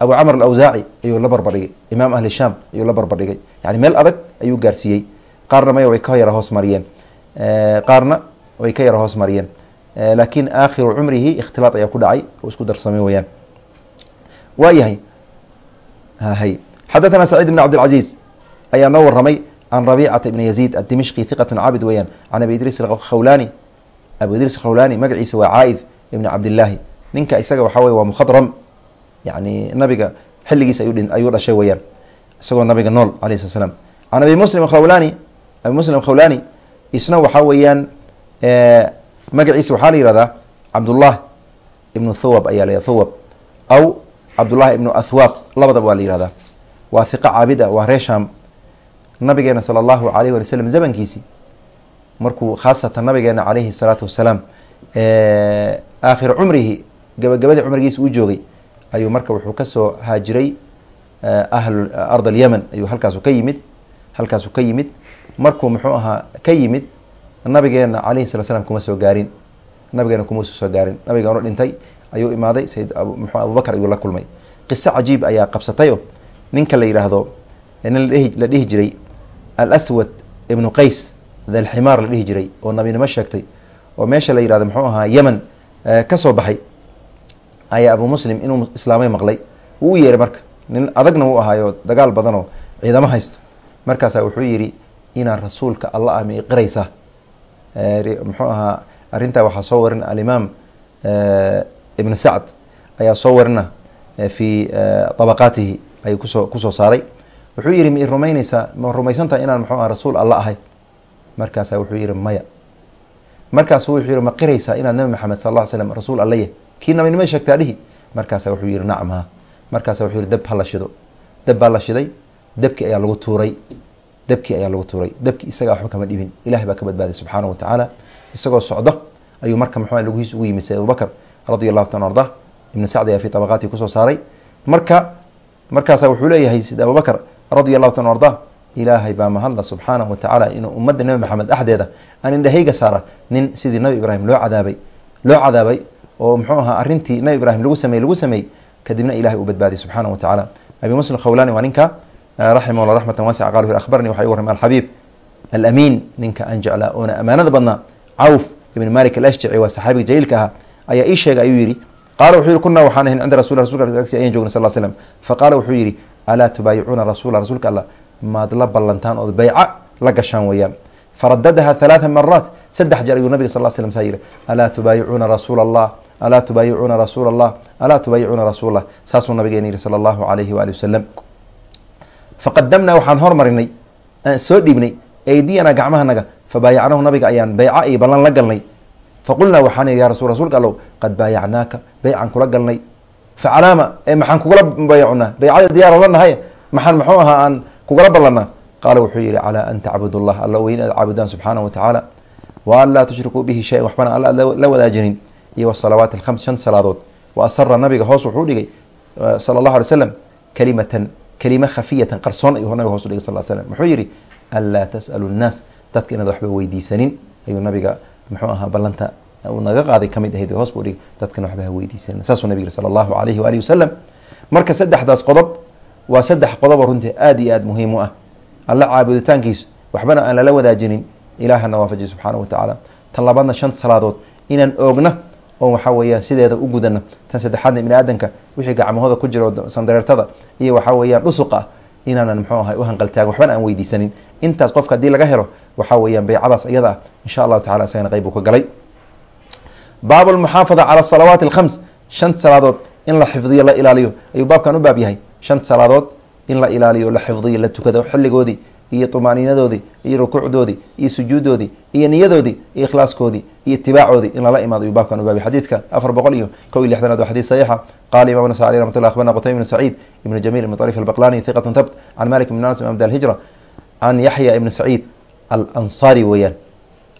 abu camr alawsaaci ayuu la barbar dhigay imaam ahli sham ayuu la barbar dhigay yani meel adag ayuu gaarsiiyey qaarna maya way ka yara hoos mariyeen qaarna way ka yara hoos mariyeen laakin aakhiru cumrihi ikhtilaat ayaa ku dhacay oo isku darsamay weyaan waa yahay hay xadathana ibn cabdilcaziz ayaa noo waramay can rabicata ibn yaziid adimishqi hiqat caabid weyaan can abi idriis khawlani abu idriis khawlani magaciisa waa caaid ibn cabdillaahi. Ninka isaga waxaa wey waa mukhadram yani nabiga xilligiis ayuu dhashay weyaan isagoo nabiga nool alayh slat slam can abi muslim khawlani abi muslim khawlani isna waxaa weeyaan magaciisa waxaa la yihahdaa cabdullah ibnu thawab ayaa la thawab aw cabdullahi ibnu athwaab labadaba waa la yihahdaa waa hiqa caabid ah waa reesham nabigeena sala allahu alayh wali slam zamankiisi. Markuu khaasatan nabigeena calayhi salaatu wasalaam aakhir cumrihi gabagabadii cumrigiisa uu joogay ayuu marka wuxuu ka soo haajiray ahl ard alyemen ayuu halkaasu ka yimid halkaasu ka yimid. Markuu muxuu ahaa ka yimid nabigeena calayhi sala slam kuma soo gaarin. Nabigeena kumausa soo gaarin. Nabiga ono dhintay ayuu imaaday sayid mxu abubakar ayuu la kulmay. Qiso cajiib ayaa qabsatay o ninka la yidhaahdo nin la dhihi jiray alaswad ibnu qays thalximaar la dhihi jiray oo nabinimo sheegtay oo meesha la yihahdo muxuu ahaa yemen ka soo baxay ayaa abu muslim inuu islaamay maqlay. Wuu u yeeray marka nin adagna wuu ahaayo dagaal badanoo ciidamo haysto. Markaasaa wuxuu yidhi inaan rasuulka alla ah ma iqiraysaa muxuu ahaa arrintaa waxaa soo warina alimaam ibn sacd ayaa soo warina fi طabaqaatihi ayuu ku soo ku soo saaray wuxuu yihi ma i rumaynaysaa ma rumaysantaha inaan muxuu aha rasuul alla ahay? Markaasaa wuxuu yihi maya. Markaasu wuxuu yihi ma qiraysaa inaad nabi maxamed sal ll rasuul alla yah kii nabinimo sheegtaa dhihi? Markaasa wuxuu yihi nacam ha markaasa wuxuu yihi dab ha la shido. Dab baa la shiday dabkii ayaa lagu tuuray dabkii ayaa lagu tuuray. Dabkii isagaa waxba kama dhibin ilahay baa ka badbaaday subxaana wa tacaala. Isagoo socdo ayuu marka muxuu laguhiis ugu yimid sayd abubakr radi allahu taala arda ibn sacdi ayaa fi tabaqaati ku soo saaray. Marka markaasa wuxuu leeyahay sid abubakr radi allahu taala arda ilaahay baa mahadla subxaanahu watacaala inuu ummadda nebi maxamed dhexdeeda aan indhahayga saara nin sidii nabi ibraahim loo cadaabay loo cadaabay oo muxuu ahaa arrintii nabi ibraahim lagu samey lagu sameeyey kadibna ilahay uu badbaadiy subxaanahu watacaala abi muslim khawlani waa ninka raximah llah raxmatan waasica qal akhbarani waxa u warramay alxabiib alamiin ninka aan jeclaa oona amaanada badnaa cawf ibn malik alashjaci waa saxaabiga jaliilka ahaa ayaa ii sheegay ayuu yihi qaala wuxuu yihi kunaa waxaan ahayn cinda rasul rasulka ayaan jognay sal slam faqaala wuxuu yihi alaa tubaayicuuna rasuula rasuulka alla maad la ballantaan ood bayca la gashaan weeyaan faradadaha halaatha maraat saddex jeer ayuu nabiga sal l slam yihi alaa tubaayicuuna rasuula allah alaa tubaayicuuna rasuula allah alaa tubaayicuuna rasuul allah saasuu nabigeena yihi sala allahu alayhi waali wasalam faqadamnaa waxaan hormarinay soo dhiibnay eydiyanaa gacmahanaga fabaayacnahu nabiga ayaan bayca iyo ballan la galnay faqulnaa waxaan ya rasul rasuulka allow qad baayacnaaka baycan kula galnay facalaama ee maxaan kugula baayacnaa baycada diyaara la nahay maxaan muxuu ahaa aan kugula ballanaa? Qaala wuxuu yihi calaa an tacbud allah alla weyn aad caabudaan subxaanahu watacaala wa an laa tushrikuu bihi shayan waxbana alla la wadaajinin. Iyo wasalawaat alkhams shan salaadood. Wa asara nabiga hoos wuxuu dhigay sala allahu alay slam kalimatan kelima khafiyatan qarsoon ayuu nabiga hoos u dhigay sal slam muxuu yihi anlaa tas'alu nnaas dadka inaad waxba weydiisanin ayuu nabiga muxuu ahaa ballanta uu naga qaaday ka mid ahayd hoos buu dhigay dadkana waxba ha weydiisanin saasuu nabig yihi sala allahu alayhi waalihi wasalam marka saddexdaas qodob waa saddex qodobo runtii aada iyo aada muhiim u ah. Alla caabuditaankiis waxbana aan lala wadaajinin ilaahana waafajiy subxaana wa tacaala. Tan labaadna shan salaadood inaan oogna oo waxaa weeyaan sideeda u gudana tan saddexaadna ibni aadanka wixii gacmahooda ku jiro sandareertada iyo waxaa weeyaan dhusuqa inaanan muxuu ahay u hanqaltaagin waxbana aan weydiisanin. Intaas qofka haddii laga helo waxaa weeyaan beycadaas iyada ah insha allahu tacala isagana qayb uu ka galay baab lmuxaafada cala salawaati alkhams. Shan salaadood in la xifdiyo la ilaaliyo. Ayuu baabkan u baab yahay. Shan salaadood in la ilaaliyo la xifdiyo la tukado xilligoodii iyo tumaaniinadoodii iyo rukuucdoodii iyo sujuudoodii iyo niyadoodii iyo ikhlaaskoodii iyo itibaacoodii in lala imaado. Ayuu baabkan u baabay xadiidka afar boqol iyo kow iyo lixdanaad waa xadiid saxiixa. Qaala imam nasa alي ramat llah akhbarna qutayb ibn saciid ibn jamiil ibn طarif albaqlani hiqat tabt can malik ibn anas imam alhijra. Can yaxya ibn saciid alansari weeyaan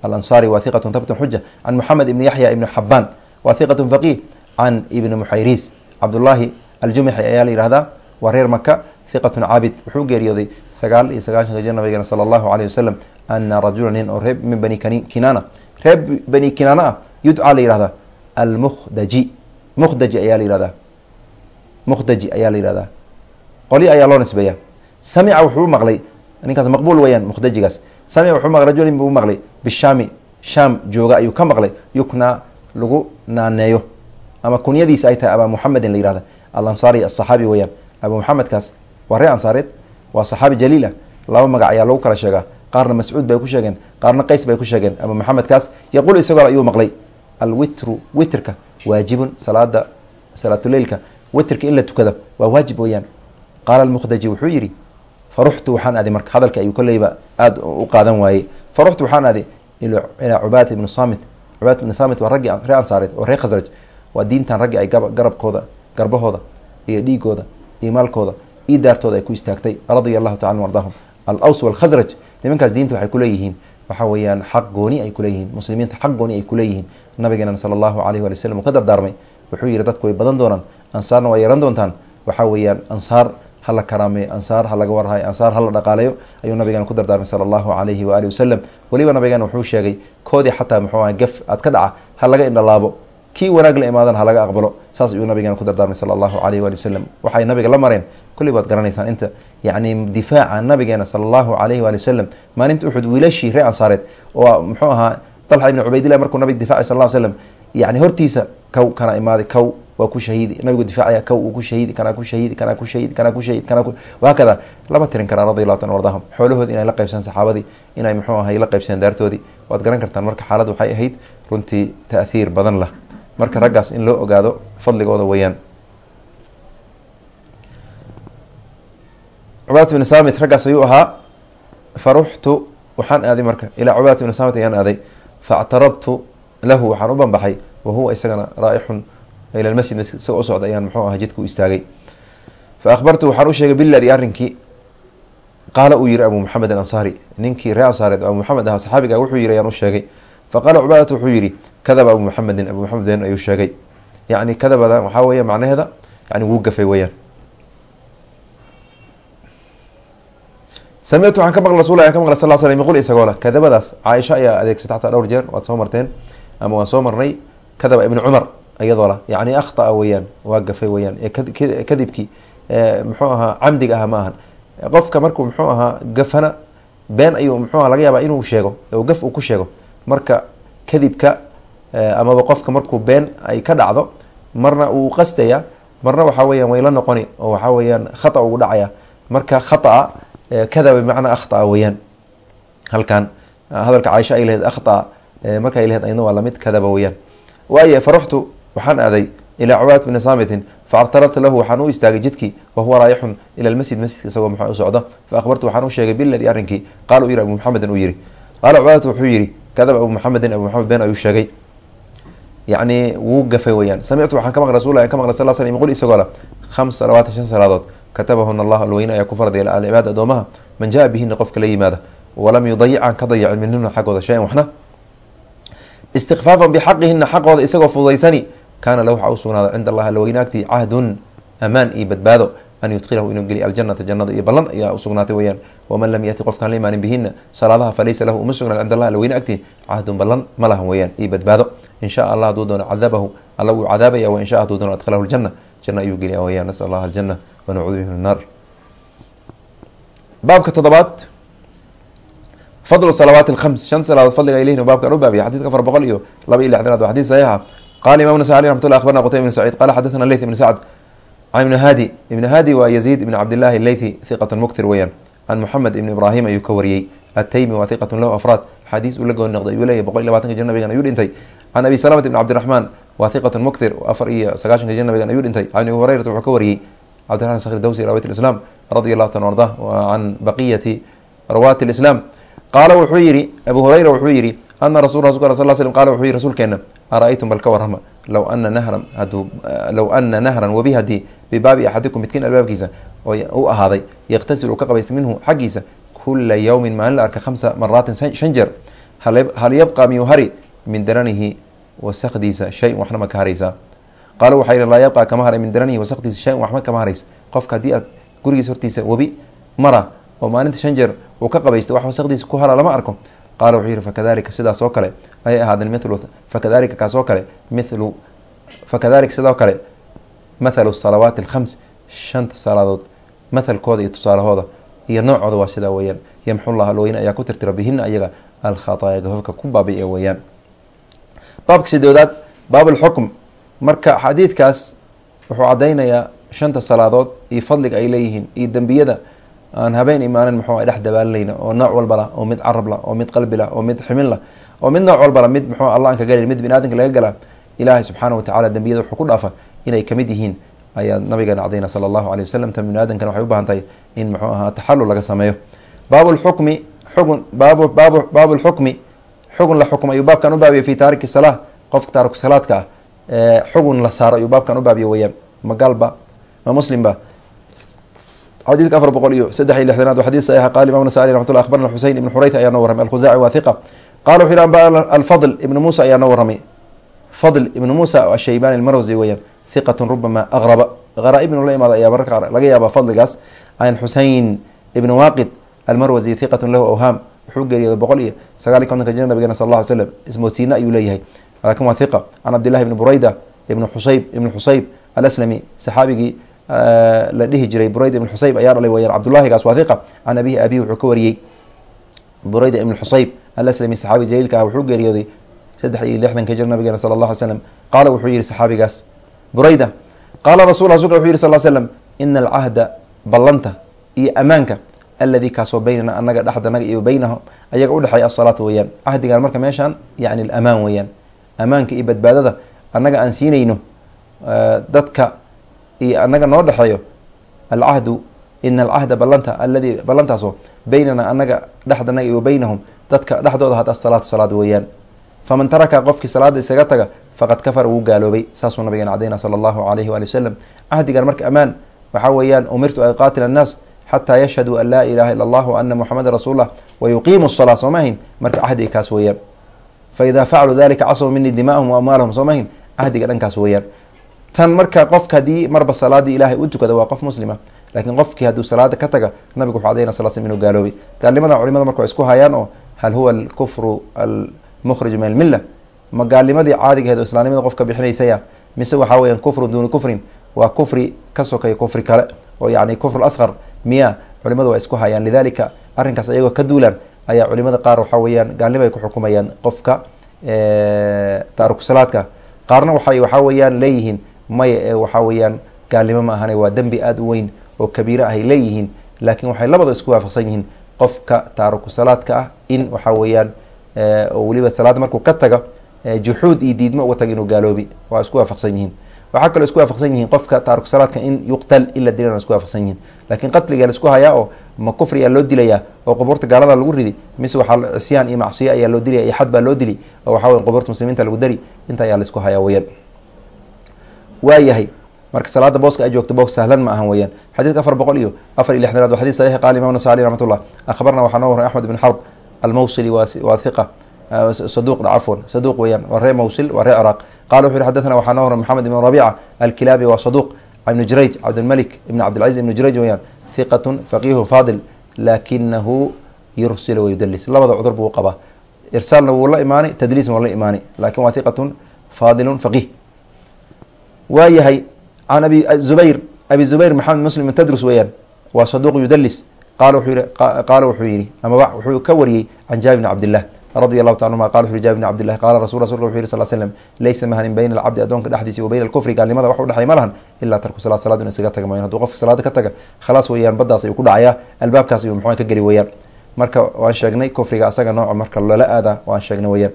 alansari wa hiqat tabt xuja can moxamed ibn yaxya ibn xabaan wa hiqat faqih. Can ibni muxayriis cabdullaahi aljumixi ayaa la yihahdaa waa reer maka hiqatun caabid wuxuu geeriyooday sagaal iyo sagaashanka jir nabigeena sala allahu alayh wasalam ana rajula nin oo reer min bani kinaana. Reer bani kinaana ah yudcaa la yihahdaa almukhdaji. Mukhdaji ayaa la yihahdaa mukhdaji ayaa la yihahdaa qolyo ayaa loo nisbeeya samica wuxuu maqlay ninkaas maqbuul weyaan mukhdajigaas samica wuxuu maqlay rajulin buu maqlay. Bishaami shaam jooga ayuu ka maqlay. Yuknaa lagu naaneeyo. Ama kunyadiisa ay tahay abaa muxamedin la yihahda alansaari asaxaabi weyaan abaa muxamedkaas waa ree ansaareed waa saxaabi jaliil ah laba magac ayaa lagu kala sheegaa. Qaarna mascuud bay ku sheegeen qaarna qays bay ku sheegeen. Abaa muxamedkaas yaquul isagoo ayuu maqlay alwitru witrka waajibun salaada salaatuleilka witrka in la tukado waa waajib weyaan qaala almukhdaji wuxuu yihi faruxtu waxaan aaday marka hadalka ayuu koleyba aada u qaadan waayey. Faruxtu waxaan aaday ilaa cubaadata ibnu samit. Cubaadata ibnu samit waa raggii ree ansaareed oo ree khasraj waa diintan raggi ay garabkooda garbahooda iyo dhiigooda iyo maalkooda iyo daartooda ay ku istaagtay radia allahu taala an ardaahum. Alaws walkhasraj nimankaas diinta waxay kuleeyihiin waxa weeyaan xaq gooni ay kuleeyihiin muslimiinta xaq gooni ay kuleeyihiin nabigeena sala allahu alayh wali wasalam uu ka dardaarmay wuxuu yihi dadku way badan doonaan ansaarna waa yeeran doontaan. Waxaa weeyaan ansaar ha la karaameeyo ansaar ha laga ansaar ha la dhaqaaleeyo ayuu nabigeena ku dardaarmay sala allahu alayhi waali wasalam weliba nabigeena wuxuu sheegay koodii xataa muxuu aha gaf aad ka dhaca ha laga indhalaabo. Kii wanaag la imaadan ha laga aqbalo. Saas ayuu nabigeena ku dardaarmay sala allahu alayh waali wasalam waxay nabiga la mareen kulli baad garanaysaan inta yacni difaaca nabigeena sala allahu alayhi waali wasalam maalinta uxud wiilashii ree ansaareed oo muxuu ahaa dalxa ibni cubaydillah markuu nabiga difacay sal ll slam yani hortiisa kow kana imaaday kow waa ku shahiidi. Nabigu difaacaya kow uu ku shahiidi kanaa ku shahiidi kanaa ku shahiidi kanaa ku shahiidi kanaa wahaakada lama tirin karaa radi allahu tan ardahum xoolahoodi inay la qaybsaan saxaabadii inay muxuu ahay la qaybseen daartoodii. Waad garan kartaan marka xaalad waxay ahayd runtii ta'hiir badan lah. Marka raggaas in loo ogaado fadligooda weeyaan. Cubadat bni samit raggaas ayuu ahaa faruxtu waxaan aaday marka. Ilaa cubadat bni samit ayaan aaday faactaradtu lahu waxaan u banbaxay wa huwa isagana raaixun ila masjid masjid isagoo u socda ayaan muxuu aha jidku istaagay fa akhbartu waxaan u sheegay biladii arrinkii qaala uu yihi abu maxamed alansaari ninkii ree ansaareed abu maxamed ahaa saxaabiga wuxuu yihi ayaan u sheegay faqaala cubaadatu wuxuu yihi kadaba abu maxamedin abu maxamed ayuu sheegay yani kadabada waxaa weya macnaheeda yani wuu gafay weyaan samictu waxaan ka maqla rasul an ka maqla sal slam yqul isagoo kadabadaas caaisha ayaa adeegsata xataa dhowr jeer waad soo marteen ama waan soo marnay kadaba ibnu cumar iyadoo la yani akhtaa weyaan waa gafay weyaan kadibkii muxuu ahaa camdig ah ma ahan. Qofka markuu muxuu ahaa gafana been ayuu muxuu aha laga yaabaa inuu sheego gaf uu ku sheego. Marka kadibka amaba qofka markuu been ay ka dhacdo marna uu qastaya marna waxaa weyaan way la noqoni oo waxaa weyaan khata ugu dhacaya. Marka khataa kadaba bimacnaa akhtaa weyaan halkan hadalka caaisha ay laheyd akhtaa markay laheyd ayna waa la mid kadaba weyaan waaye faruxtu waxaan aaday ilaa cubaad bni saamitin faactarabtu lahu waxaan u istaagay jidkii wahuwa raayixun ila lmasjid masjidka isagoo muxuu u socda. Fa akhbartu waxaan u biladii arrinkii qaala uu yihi abu maxamedin uu yihi qaala cubaadatu wuxuu yihi kadaba abu maxamedin abu maxamed been ayuu sheegay. Yacni wuu gafay weyaan samictu waxaan ka maqlay rasul ka maqlay sal slam qul isagoo la khams salawaatan shan salaadood katabahuna allah alweyne ayaa ku farday alcibaad adoomaha man jaa bihina qofka la yimaada. Walam yudayic aan ka dayacin minhuna xaggooda shay-an waxna? Istikfaafan bixaqihina xaqooda isagoo fududaysani kaana lahu waxaa u sugnaaday cinda allah alweyne agtii cahdun amaan iyo badbaado an yudkilahu inuu geliy aljanata jannada iyo ballan ayaa usugnaatay weyaan waman lam yati qofkaan la imaanin bihina salaadaha falaysa lahu uma sugnaan cind allah alweyne agtii cahdun ballan ma lahan weyaan iyo badbaado. In sha allah haduu doono cadabahu alla wuu cadaabaya wa in sha haduu doono adkhalahu ljana janna ayuu geliya weyaan nasal allah aljana wanacuudu bihi min annaar baabka toddobaad fadlu salawaati alkhams shan salaadood fadliga ay baabkan u baabiya xadidka afar boqol iyo laba iyo lixdanaad waa xadis saxiixa qala imam nasai alih raxmatullah akhbarna qutayba ibn saciid qala xadathana leyth ibn sacd can ibn hadi ibn hadi waa yaziid ibn cabdillahi leythi hiqatan muktir weeyaan can moxamed ibn ibrahim ayuu ka wariyey ataymi waa hiqatun lahu afraad xadiis uu la gooni noqday ayuu leeyahy boqol iyo labatanka jir nabigan ayuu dhintay can abi salamata ibn cabdiraxmaan waa hiqatun muktir afar iyo sagaashanka jir nabigan ayuu dhintay can abi hurayrata wuxuu ka wariyey cabdiraxman sakhr dawsi rawat islam radi allahu taala arda can baqiyati rawati lislam qaala wuxuu yihi abu hurayra wuxuu yihi ana rasul sal slm qala wuxuu yihi rasuulkeena ara-aytum bal ka warrama low ana nahran haduu low ana nahran webi haddii bibaabi axadikum midkiin albaabkiisa oo u ahaaday yaktasil uu ka qabaysta minhu xaggiisa kula yawmin maalin la arka khamsa maraatin shan jeer hal yabqa miyuu hari min daranihi wasakdiisa shay waxna ma ka haraysaa qaala waxaa yihi laa yabqa kama haray min daranihi wasakdiisa shay waxma kama haraysa qofka haddii aad gurigiisa hortiisa webi mara oo maalinta shan jeer uu ka qabaysta wax wasakdiisa ku hara lama arko qaala wuxuu yihi fakadalika sidaas oo kale ayay ahaadeen mithlu fakadalika kaas oo kale mithlu fakadalika sidoo kale mathalu salawaati alkhams shanta salaadood mathalkooda iyo tusaalahooda iyo noocooda waa sidaa weeyaan. Yamxullah alweyne ayaa ku tirtira bihina ayaga alkhataaya gafafka ku baabi'e weeyaan. Baabka sidoodaad baabulxukm marka xadiidkaas wuxuu caddaynayaa shanta salaadood iyo fadliga ay leeyihiin iyo dembiyada aan habeen imaanin muxuu dhex dabaalinayna oo nooc walba lah oo mid carab lah oo mid qalbi lah oo mid ximin lah oo mid nooc walba la mid muxuu allah aan ka mid bini aadamka laga galaa ilaahay subxaana watacala dembiyada wuxuu ku dhaafa inay ka mid yihiin. Ayaa nabigeena cadayna sala allahu aleyh wasalam ta bini aadamkana waxay u baahan tahay in muxuu ahaa taxalul laga sameeyo. Baabulxukmi xugun baabu baabu baabulxukmi xugun la xukm ayuu baabkan u baabiya fi taariki salaa qofka taariku ah. Xugun la saaro ayuu baabkan u baabiya weyaan ma gaalba ma muslimba xadiidka afar boqol iyo saddex iyo lixdanaad wa xadis saxiixa qala imam nasai raxmatullah akhbarna xusein ibn xurayta ayaa noo warramay. Alkhuzaaci waa hiqa qala wuxu yihi anba alfadl ibn muusa ayaa noo warramay. Fadl ibn muusa ashaybani almarwsi weyaan hiqatun rubama aqraba gharaaib inuu la imaado ayaa mararka qaar laga yaabaa fadligaas. An xusein ibn waaqid almarwasi hiqatun lahu awhaam wuxuu geeriyooday boqol iyo sagaal iyo kontonka jir nabigeena sal lla ly slam ismoodsiina ayuu leeyahay. Lakin waa hiqa can cabdillahi ibni burayda ibn xusayb ibn xusayb alaslami saxaabigii la dhihi jiray burayda ibn xusayb ayaa dhalay weyaan cabdullahigaas waa hiqa can abihi abihi wuxuu ka wariyey. Burayda ibn xusayb alaslami saxaabi jaliilka ah wuxuu geeriyooday saddex iyo lixdanka jir nabigeena sala allah alay slam qaala wuxuu yihi saxaabigaas burayda qaala rasul rasulka wuxu yihi sal slam ina alcahda ballanta iyo amaanka aladi kaasoo beynana anaga dhexdanaga iyo beynahum ayaga udhexeeya asalaata weeyaan. Cahdigan marka meeshaan yani alamaan weeyaan. Amaanka iyo badbaadada annaga aan siinayno dadka iyo annaga noo dhexeeyo alcahdu ina alcahda ballanta aladi ballantaasoo beynana anaga dhexdanaga iyo beynahum dadka dhexdooda had asalaatu salaad weeyaan. Faman taraka qofkii salaada isaga taga faqad kafara wuu gaaloobay. Saasuu nabigeena cadayna sala allahu alayhi waali wasalam cahdigan marka amaan waxaa weeyaan umirtu an qaatila annaas xataa yashhaduu an laa ilaha ila allah ana muxameda rasuul lah wayuqiimu salaa soo mahayn marka cahdiga kaas weeyaan. Faida facaluu dalika casaw minii dimaahum waamwaalahum soo mahayn cahdiga dhankaas weeyaan tan marka qofka haddii marba salaadii ilaahay u tukada waa qof muslima laakiin qofkii hadduu salaada ka taga nabigu wuxu cadayna sal slam inuu gaaloobay. Gaalnimada culimada marka waa isku hayaan oo hal huwa alkufru almukhrij min almilla. Ma gaalnimadii caadigaheed oo islaamnimada qofka bixinaysaya? Mise waxaa weeyaan kufrun duuni kufrin? Waa kufri ka sokaya kufri kale oo yani kufr asqar miya culimadu waa isku hayaan. Lidalika arrinkaas ayagoo ka duulaan ayaa culimada qaar waxaa weeyaan gaalnimo ay ku xukumayaan qofka taariku qaarna waay waxaa weeyaan leeyihiin maya ee waxaa weeyaan gaalnimo ma ahane waa dembi aada u weyn oo kabiira ahay leeyihiin laakiin waxay labada isku waafaqsan yihiin qofka taariku salaadka ah in waxaa weeyaan oo weliba salaada markuu ka taga juxuud iyo diidmo uga taga inuu gaaloobi waa isku waafaqsan yihiin. Waxaa kaloo isku waafaqsan yihiin qofka taariku salaadka in yuqtal in la dilan isku waafaqsan yihiin. Laakiin qatliga la isku hayaa oo ma kufriyaa loo dilayaa oo qubuurta gaalada lagu ridi mise waxaa cisyaan iyo macsiyo ayaa loo dilaya iyo xad baa loo dili oo waxaa wey qubuurta muslimiinta lagu dari inta ayaa la isku hayaa weyaan waayahay. Marka salaada booska ay joogto boos sahlan ma ahan weyaan xadiidka afar boqol iyo afar iyo lixdanaad waa xadis saxiix qaala imam nasai akhbarna waxaa noo waray axmed ibn xarb almawsili waa hiqa saduq cafwan saduq weyaan waa ree mawsil waa ree ciraaq. Qala wuxu yhi xadana waxaa noo waray maxamed ibn rabica alkilaabi waa saduq ibnu jurayj cabdilmalik ibn cabdilcaziz ibnu jurayj weyaan hiqatun faqihu faadil laakinahu yursilu wayudalis labada cudur buu qabaa. Irsaalna wuu la imaanay tadliisna waa la imaanay laakiin waa hiqatun faadilun faqih waayahay can abi zubayr abi zubayr maxamed muslim tadrus weeyaan waa saduq yudalis qaala wuxuu yihi qaala wuxuu yihi amaba wuxuu ka wariyey can jaabir bni cabdillah radi allahu ta anhuma qala wuxu yhi jabir bn cabdillahi qala rasul rasulka wuxu yiri sal slm laysa mahanin bayna alcabdi addoonka dhexdiisa wa bayna alkufri. Gaalnimada wax udhexay ma lahan ilaa tarku salaad salad inu isaga taga mayan haduu qofka salaada ka taga khalaas weeyaan baddaas ayuu ku dhacayaa albaabkaas ayuu muxua ka geli weeyaan. Marka waan sheegnay kufriga asaga nooca marka loola aadaa waan sheegnay weeyaan.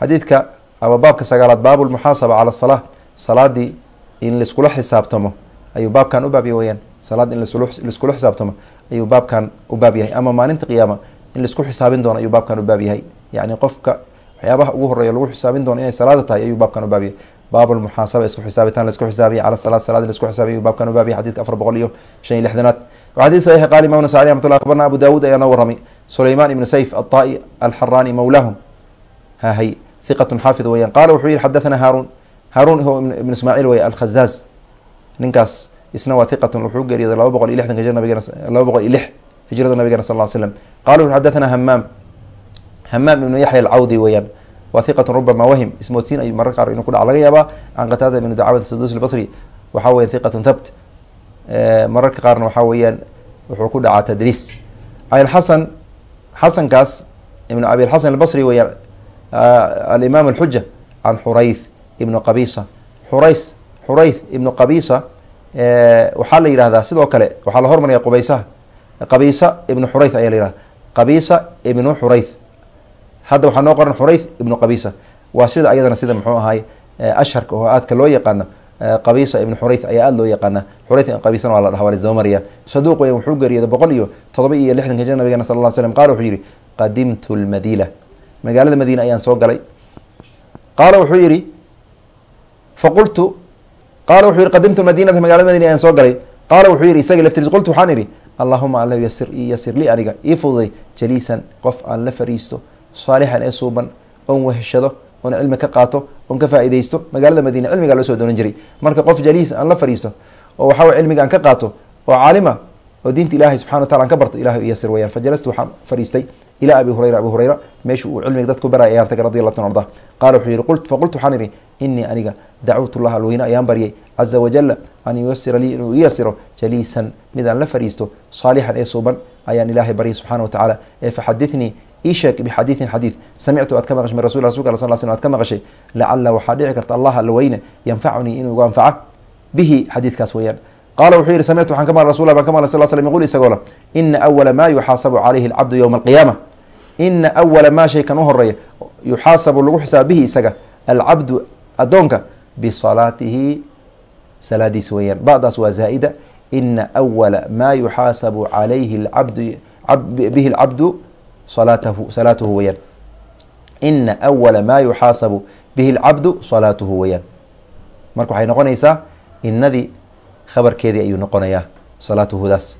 Xadiidka ama baabka sagaalaad baabu lmuxaasaba cala salaa salaadii in laiskula xisaabtamo ayuu baabkan u baabya weyaan salaad in laiskula xisaabtamo ayuu baabkan u baab yahay. Ama maalinta qiyaama in la isku xisaabin doono ayuu baabkan u baab yahay. Yani qofka waxyaabaha ugu horreeya lagu xisaabin doono inay salaada tahay ayuu baabkan u baab yahay. Baabulmuxaasaba isku xisaabitaan la isku xisaabiya cala salaad salaad la isku xisaabiya baabkan u baab yahay. Xadidka afar boqol iyo shan iyo lixdanaad. Xadid saxiix qaali imam nasai raxmatullah akhbarna abu daawuud ayaa noo warramay. Sulayman ibnu sayf aلطaai alxarani mawlaahum. Hahay hiqatun xaafid weyan qaala wuxuu yihi xadathana haarun haarun ho ibnu ismaaciil wey alkhazaaz ninkaas isna waa hiqatun wuxuu geeriyooday laba boqol iyo lixdanka hijra nabigena laba boqol iyo lix hijrada nabigena sal ll ly slam qala wuxu xadathana hamaam hamaam ibnu yaxya alcawdi weeyaan. Waa hiqatun rubama wahim. Ismoodsiin ayuu marar qaar inuu ku dhac laga yaabaa. Can qataada ibnu dacwat sadus lbasri waxaa weya hiqatun thabt. Mararka qaarna waxaa weeyaan wuxuu ku dhacaa tadriis. Abilxasan xasankaas ibnu abilxasan albasri weeyaan alimaam alxuja can xurayth ibnu qabisa. Xurays xurayth ibnu qabisa waxaa la yidhahdaa sidoo kale waxaa la hormaraya qubaysaha qabisa ibnu xurayth ayaa la yihahda qabisa ibnu xurayth hadda waxaa noo qoran xurayth ibnu qabisa. Waa sida ayadana sida muxuu ahaay asharka oo aadka loo yaqaano qabisa ibnu xurayth ayaa aada loo yaqaana. Xurayth qabisana waa la dhaha waa lasdaba mariya saduuq weya wuxuu geeriyooday boqol iyo todoba iyo lixdanka jir nabigena sal ll ly slam qala wuxuu yihi qadimtu lmadina magaalada madiina ayaan soo galay. Qaala wuxuu yihi faqultu qaala wuxuu yihi qadimtu madinata magaalada madina ayaan soo galay. Qaala wuxuu yihi isaga laftiis qultu waxaan idhi allahuma alla yasir yasir lii aniga ii fududay jaliisan qof aan la fariisto saalixan ee suuban oon weheshado oon cilmi ka qaato oon ka faa-ideysto magaalada madiina cilmigaa loo soo doonan jiray. Marka qof jaliis aan la fariisto oo waxawy cilmiga aan ka qaato oo caalima oo diinta ilahay subxana wa tala aan ka barto ilahay yasir weyaan. Fajalastu waxaan fariistay ilaa abi hurayra. Abi hurayra meeshu uu cilmiga dadku baraya ayaan tagay radi allah tan arda. Qaala wuxuu yihi qult faqultu waxaan idhi inii aniga dacwtu llah alweyne ayaan baryay. Caza wajala an yuyasira lii inuu yasiro jaliisan. Mid aan la fariisto saalixan ee suuban ayaan ilaahay baryay subxana wa tacaala ee faxadithnii ii sheeg bixadiidin xadiid samictu aad ka maqashay min rasul rasulka sal sl ad ka maqashay. Lacala waxaa dhici karta allah alla weyne yanfacunii inuu anfaca bihi xadiidkaas weeyaan. Qaala wuxuu yihi samictu waxaan ka maqlay rasul baan ka maqlay sal slm yqul isagoo la ina awala maa yuxaasabu calayhi alcabdu yowma alqiyaama. Ina awala maa shay u horreeya yuxaasabu lagu xisaaba bihi isaga alcabdu addoonka bisalaatihi salaadiis weeyaan. Badaas waa zaa'ida. Ina awala maa yuxaasabu calayhi abdu bihi alcabdu salaatahu salaatuhu weyaan ina awala maa yuxaasabu bihi alcabdu salaatuhu weyaan marka waxay noqonaysaa inadii khabarkeedii ayuu noqonayaa salaatuhudaas.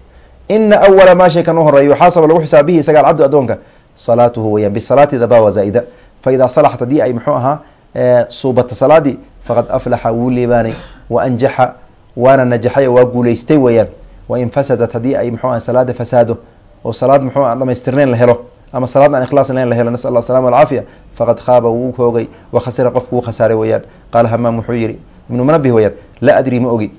Ina awala maa shay u horreeya yuxaasaba lagu xisaaba bihi isaga alcabdu addoonka salaatuhu weyaan bisalaati daba waa zaa'ida. Fa haddii ay muxuu ahaa suubata salaadii faqad aflaxa wuu liibaanay wa anjaxa waana najaxay waa guuleystay weeyaan. Wain fasadat haddii ay muxuu aha salaada fasaado oo salaad muxuu aan dhamaystirnayn la helo ama salaad aan ikhlaas lahayn la helo nasal allah salama alcaafiya faqad khaaba wuu hoogay wa khasira qofku wuu khasaaray weeyaan. Qaala hamaam wuxuu yihi ibnu munabih weyaan laa adri ma ogi.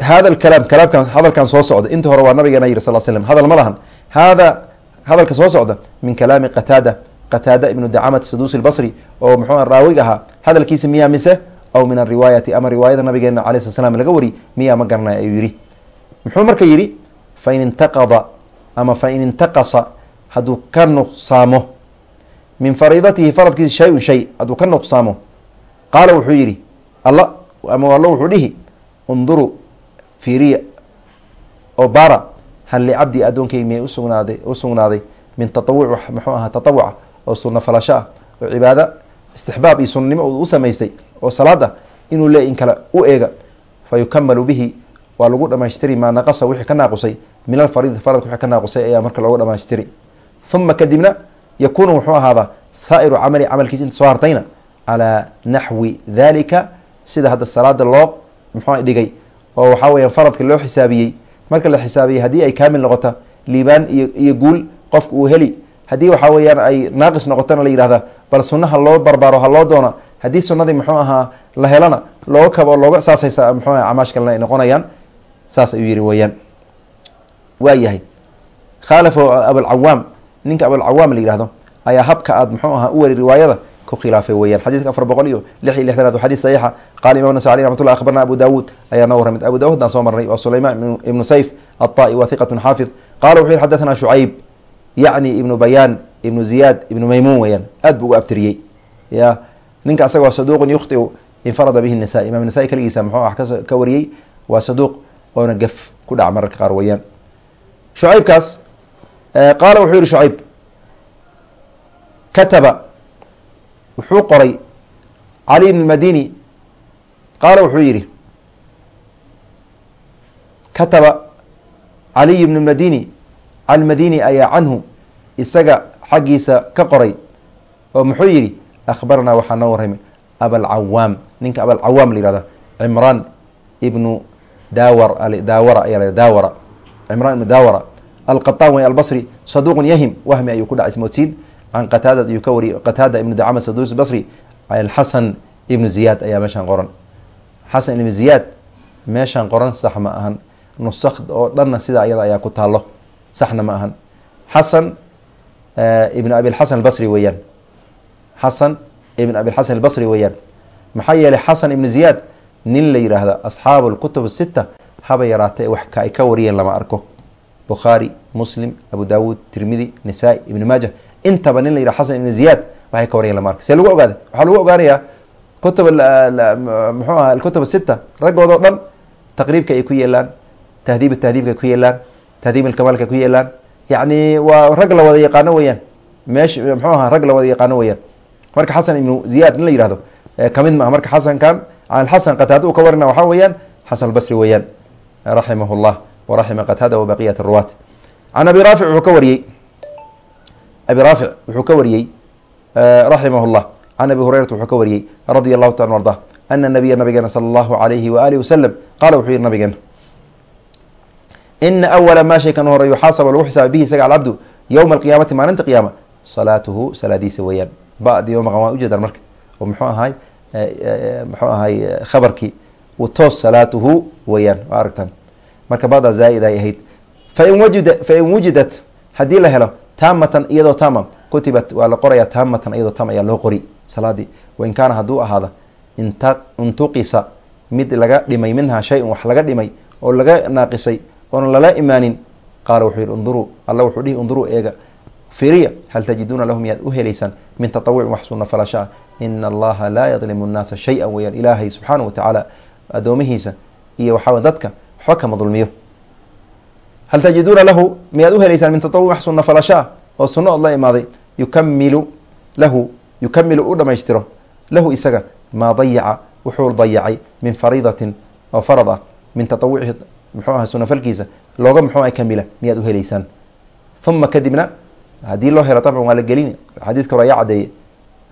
Hada kalaam kalaamkan hadalkan soo socda inta hore waa nabigeena yiri sal slm hadal ma lahan hada hadalka soo socda min kalaami qataada qataada ibnu dacamat saduusi lbasri oo muxuu raawig ahaa hadalkiisa miyaa mise? Aw min ariwaayati ama riwaayada nabigeena alay sl slam laga wari miyaa ma garanay ayuu yihi muxuu marka yidhi fain intaqada ama fain intaqasa hadduu ka nuqsaamo min fariidatihi faradkiisa shay-un shay hadduu ka nuqsaamo. Qaala wuxuu yidhi alla ama allo wuxuu dhihi unduruu fiiriya oo baara hal licabdi addoonkayg miyay usugnaaday u sugnaaday min tatawuc muxuu ahaa tatawuca oo sunno falasho ah oo cibaado istixbaab iyo sunnanimo u samaystay oo salaad ah inuu in kale u eega fa yukamalu bihi waa lagu dhamaystiri maa naqasa wixii ka naaqusay min alfariid faradka wixii ka naaqusay ayaa marka looga dhamaystiri. Uma kadibna yakuunu wuxuu ahaadaa saa'iru camali camalkiisa inta soo hartayna calaa naxwi dalika sida hadda salaada loo muxuu dhigay oo waxaa weya faradka loo xisaabiyey. Marka la xisaabiyey haddii ay kaamil noqota liibaan iyo iyo guul qofka uu heli haddii waxaa weeyaan ay naaqis noqotana la yihahda bal sunnaha loo barbaaro ha loo doona haddii sunnadii muxuu ahaa la helana looga kabo looga saasaysa muxuu aha camaashkalna ay noqonayaan saas ayuu yihi weeyaan. Waa yahay abulcawaam ninka abulcawaam la yihahdo ayaa habka aad muxuu ahaa u weri riwaayada ku khilaafay weyaan xadidka afar boqol iyo lix iyo lixdanaad waa xadis saxiixa. Qaala imam nasa aley raxmat akhbarna abu daawuud ayaa noo warramay. Abu dawud soo marnay waa sulayman ibnu sayf aلطa'i wa hiqat xaafid. Qala wuxuu yihi xadathana shucayb yacni ibnu bayaan ibnu ziyaad ibnu maymuun weyaan aad buu uga abtiriyey. Ya ninka asaga waa saduuqun yukhtiu infarada bihi nasa imam nasa'i kaligiisa muxuu ah ka wariyey waa saduuq oona gaf ku dhaca mararka qaar weyaan shucaybkaas qaala wuxuu yihi shucayb kataba wuxuu qoray cali ibn madini. Qaala wuxuu yihi kataba caliy bn madini almadini ayaa canhu isaga xaggiisa ka qoray oo muxuu yihi akhbaranaa waxaa noo warramay abalcawaam ninka abalcawaam la yihahda cimraan ibnu daawar daawara ayaa daawara. Cimraan ibnu daawara. Alqataan way albasri saduuqun yahim wahmi ayuu ku dhacay ismoodsiin. Can qataada ayuu ka wariyay qataada ibnu dacama sadus basri xasan ibnu ziyaad ayaa meeshaan qoran. Xasan ibnu ziyaad meeshaan qoran sax ma ahan. Nusakd oo dhanna sida ayada ayaa ku taalo saxna ma ahan. Xasan ibn abilxasan albasri weeyaan. Xasan ibn abilxasan albasri weeyaan. Maxaa yeelay xasan ibnu ziyaad nin la yidhaahda asxaabu lkutub sita haba yaraatee wax ay ka wariyeen lama arko. Bukhaari muslim abu daawuud tirmidi nisaa-i ibni maaja. Intaba nin la yidhah xasan ibn ziyaad waxay ka wariyeen lama arko. See lagu ogaada waxaa lagu ogaanayaa kutub muxuu aha alkutub sita raggoodao dhan taqriibka ay ku yeelaan tahdiib tahdiibka ku yeelaan tahdiib alkamaalka ku yeelaan yacni waa rag la wada yaqaano weyaan meesh muxuu aha rag la wada yaqaano weyaan marka xasan ibnu ziyaad nin la yihahdo ka mid maaha marka xasankan can xasan qataada uu ka warina waxaa weeyaan xasan albasri weeyaan raximah llah waraxima qataada wabaqiyat ruwaat can abi raafic wuxuu ka wariyey abi raafic wuxuu ka wariyey raximah llah can abi hurayrata wuxuu ka wariyey radia allahu taala arda ana nabiya nabigeena sala allahu alayhi waalihi wasalam qaala wuxuu yihi nabigeena ina awala maa shay kan hore yuxaasaba lagu xisaaba bihi isaga alcabdu yowma alqiyaamati maalinta qiyaama salaatuhu salaadiisa weeyaan badi o maqan waa ujeedaan marka oo muxuu ahay muxuu ahay khabarkii u toos salaatuhu weeyaan waa aragtaan marka badaa zaa-id ay ahayd fain wajida fain wujidat haddii la helo taamatan iyadoo taama kutibat waa la qorayaa taamatan iyadoo taam ayaa loo qori salaadii wain kaana hadduu ahaada intuqisa mid laga dhimay minhaa shay-un wax laga dhimay oo laga naaqisay oona lala imaanin. Qaala wuxuu yihi unduruu. Alla wuxuu dhihi unduruu eega. Firiya hal tajiduuna lahu miyaad u helaysaan min tatawucin wax sunna falashaa. Ina allaha laa yadlimu nnaasa shay-an weyaan. Ilaahay subxaana wa tacaala addoomihiisa iyo waxaa dadka waxba kama dulmiyo. Hal tajiduuna lahu miyaad u helaysaan min tatawuc wax sunna falashaa? Oo sunno ood la imaaday. Yukamilu lahu yukamilu u dhamaystiro lahu isaga maa dayaca wuxuu dayacay min fariidatin oo farad ah min tatawucihi muxuu aha sunafalkiisa looga muxuu ah kamila miyaad u helaysaan? Uma kadibna haddii loo helo dabcan waa la gelini xadiidka hore ayaa cadeeye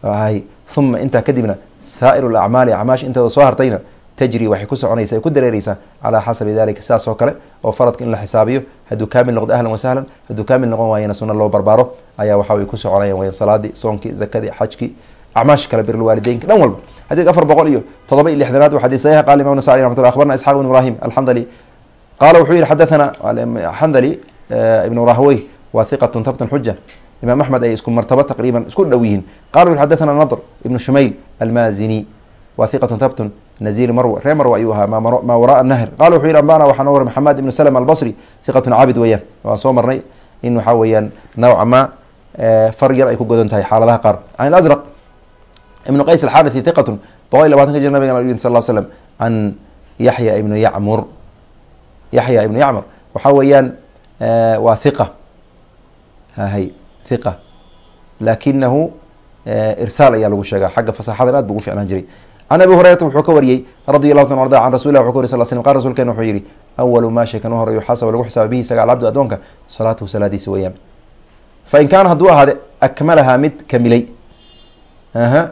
hay uma intaa kadibna saa'iru lacmaali acmaash intooda soo hartayna tajri waxay ku soconaysa ay ku dareereysaa calaa xasabi dalika sidaas kale oo faradka in la xisaabiyo hadduu kaamil noqdo ahlan wasahlan hadduu kaamil noqon waayana sunna loo barbaaro ayaa waxa ku soconayan waya salaadii soonkii zakadii xajkii acmaash kale birlwaalideynka dhan walba. Xadiidka afar boqol iyo todoba iyo lixdanaad wa xadis saxiix qala imam nasai raxmat llah akhbarna isxaq ibn ibrahim alxandali qaala wuxuu yihi xadathana xandali ibnu rahwey waa hiqatun tabtan xuja imaam axmed ay isku martabo taqriiban isku dhow yihiin qala wuxu xadathana nadr ibnu shumayl almazini waa hiqatun tabtun naziil marw ree marw ayuu ahaa maa waraa nahr qala wuxuu yihi ambana waxaa noo maxamed ibnu slm albasri hiqatun caabid weeyaan waan soo marnay in waxaa weeyaan nawca ma far yar ay ku godan tahay xaaladaha qaar can azraq ibnu qays alxarithi hiqatun boqol iyo labatan ka jir nabigan yiri sal slam can yaxya ibnu yacmur yaxya ibnu yacmur waxaa weeyaan waa hiqa hahay hiqa laakinahu irsaal ayaa lagu sheegaa. Xagga fasaxadan aad bu ugu ficnaan jiray. Can abi hurayrata wuxuu ka wariyey radi allahu ta arda can rasul lah wuxu ka wary sal slm qal rsulkena wuxuu yihi awalu maa shay kan u hore yuxaasaba lagu xisaaba bihi isaga alcabdu addoonka. Salaatuhu salaadiisa weeyaan. Fain kaana hadduu ahaade akmalahaa mid kamilay aha.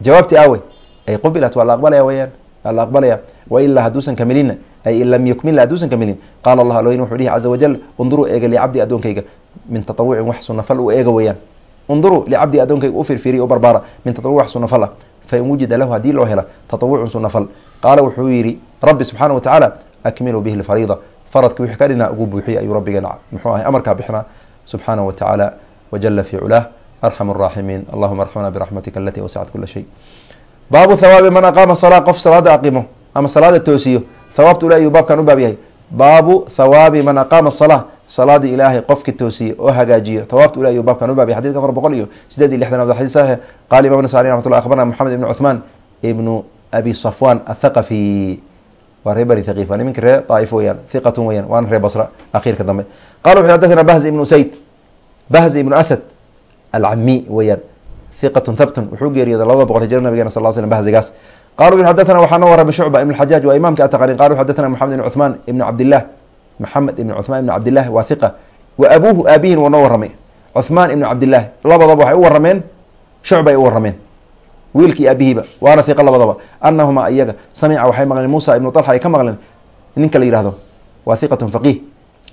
Jawaabti aawey ay qubilat waa la aqbalaya weyaan waa la aqbalaya wailaa hadduusan kamilina ay in lam yukmilna hadduusan kamilin qaala allah aloyn wuxuu dhihi caza wajal unduruu eega licabdi addoonkayga min tatawucin wax sunafal u eega weeyaan unduruu licabdi addoonkayga u firfiriya u barbaara min tatawuc wax sunafal ah fain wujida lahu haddii loo hela tatawucun sunafal qaala wuxuu yihi rabbi subxaana wa tacaala akmiluu bihi lfariida faradka wixii ka dhinaa ugu buuxiya ayuu rabbigeena muxuu ahay amarkaa bixinaa subxaanahu watacaala wajala fi culaah arxam araaximiin allahuma arxamna biraxmatika alatii wasicat kula shay baabu thawaabi man aqaama salaa qof salaada aqimo ama salaada toosiyo thawaabta ule ayuu baabkan u baab yahay. Baabu thawaabi man aqaama salaa salaadii ilaahay qofki toosiye oo hagaajiyo. Thawaabta ule ayuu baabkan u baab yahay. Xadidka afar boqol iyo sideed iyo lixdanaad waa xadis saxiix qaala imam nasari raxmat llah akhbarna moxamed ibn cuthmaan ibnu abi safwan athaqafi waa ree bani thaqiif waa niminka ree daaif weyaan hiqatun weyaan waana ree basra akhiirka dambe. Qala wuxu xadathana bahz ibnu usayd bahz ibnu asad alcami weyaan hiqatun thabtun wuxuu geeriyooday labada boqol hijra nabigeena sal slam bahzigaas qala wuxu xadathana waxaa noo warramay shucba ibn xajaaj waa imaamka ataqanin qala wuxu xadathana moxamed ibn cuthmaan ibn cabdillah maxamed ibn cuthmaan ibn cabdillah waa hiqa wa abuuhu aabihin waa noo warramay cuthmaan ibn cabdillah labadaba waxay u warrameen shucba ay u warrameen wiilkii aabihiiba waana hiqa labadaba anahumaa iyaga samica waxay maqleen muusa ibnu talxa ay ka maqleen ninka la yihahdo waa hiqatun faqiih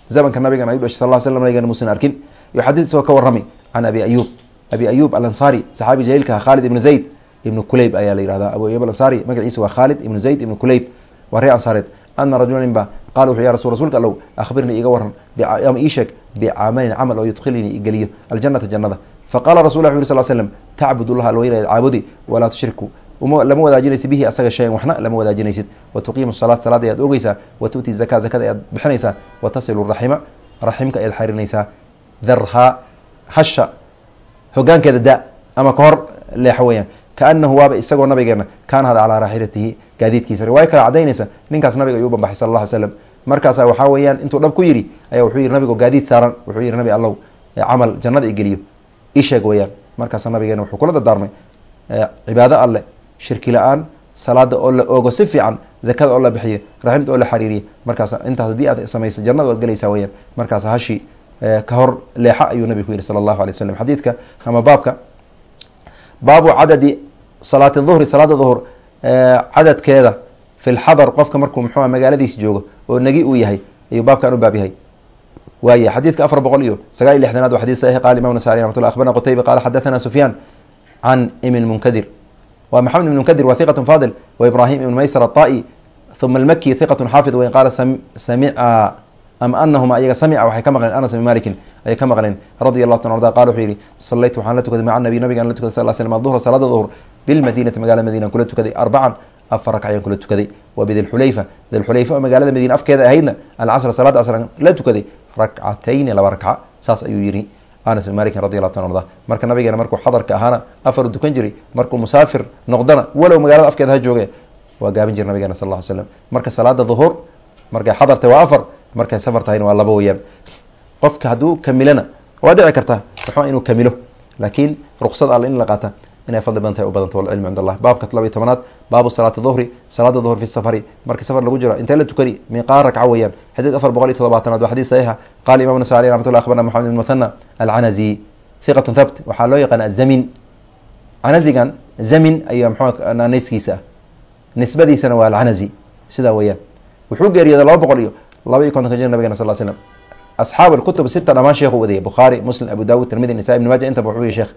zamanka nabigan ayuu dhashay sal slam nabigan muusan arkin iyo xadiid isagoo ka warrami can abi ayuub abi ayuub alansaari saxaabi jaliilka khaalid ibnu zayd ibnu kuleyb ayaa la yihahda abu ayuub alansaari magaciisa waa khaalid ibnu zayd ibnu kuleyb waa ree ansaareed. Ana rajulan ba qala wuxu ya rasul rasuulka allow akhbirnii iga waran ama ii sheeg bicamalin camal oo yudkhilnii igeliyo aljanata jannada. Faqala rasul lla uri sl slm tacbud llaha alweyna caabudi walaa tushriku lama wadaajinaysid bihi asaga shayan waxna lama wadaajinaysid. Watuqiimu salaat salaada ayaad ogeysaa wa tu'ti zaka zakada ayaad bixinaysaa wa raxima raximka ayaad xaririnaysaa darhaa hasha hogaankeeda da ama kahor leexo weyaan kaanahu waaba isagoo nabigeena kaana hada calaa raaxilatihi gaadiidkiisa riwaayo kale cadaynaysa ninkaas nabiga ayuu u banbaxay sal alla ly slam markaasa waxaa weeyaan intuu dhab ku yidhi ayaa wuxuu yihi nabigo gaadiid saaran wuxuu yihi nabi allow camal jannada igeliyo isheeg weyaan markaasa nabigeena wuxuu kula dardaarmay cibaado alle shirki la'aan salaada oo la ogo si fiican zakada oo la bixiyo raximta oo la xariiriya markaas intaas haddii aad samaysa jannada waad gelaysaa weyaan markaas hashi ka hor leexa ayuu nabigu ku yihi sala allahu alay waslm xadiidka ama baabka baabu cadadi salaati duhri salaada duhur cadadkeeda fi lxadar qofka markuu muxuua magaaladiis joogo oo nagi uu yahay ayuu baabkan u baab waay xadiidka afar boqol iyo sagaal iyo lixdanaad wa xadis saxix qala imam nasari raxmatullah akhbarna qutayba qala xadathana sufyaan can ibn munkadir wa maxamed ibn munkadir wa hiqat fadil wa ibrahim ibn maysar aلطa'i huma almaki hiqat xaafid wain qaala samica ama anahuma iyaga samica waxay ka maqleen anas ibn malikin ayay ka maqleen radi allahu ta arda qala wuxuu yihi salaytu waxaan la tukaday maca nabi nabigaan la tukaday sal slm duhra salaada duhur bilmadinati magaalada madiina kula tukaday arbacan afar ragc ayaan kula tukaday wa bidilxulayfa dilxulayfa oo magaalada madiina afkeeda ahaydna alcasra salaada casran la tukaday rakcatayni laba rakca saas ayuu yihi anas malikin radi allahu ta arda marka nabigeena markuu xadarka ahaana afaru dukan jiray markuu musaafir noqdana walow magaalada afkeeda ha jooge waa gaabin jira nabigeena sal ll slam marka salaada duhur markay xadartay waa afar markay safar tahayna waa laba weyaan qofka hadduu kamilana waa dhici karta waxba inuu kamilo laakiin ruksad alle in la qaata inay fadli badan tahay u badanta walcilmu cind allah baabka todoba iyo tobanaad baabu salaati duhri salaada duhur fi safari. Markii safar lagu jiro intee la tukani miiqaa rakca weyaan xadiidka afar boqol iyo todobaatanaad waa xadiis saxiixa. Qala imam nasa aley raxmat llah akhbarna moxamed ibn muthana alcanazi hiqatun thabt waxaa loo yaqaana azamin canazigan zamin ayaa mxua naanayskiisa ah nisbadiisana waa alcanazi sidaa weyaan wuxuu geeriyooday laba boqol iyo laba iyo kontonka jir nabigena sal slam asxaab alkutub sita dhamaan sheekhu wadayay bukhaari muslim abu dawud tirmidi nisa ibn maaja intaba wuxuu yihi sheekh.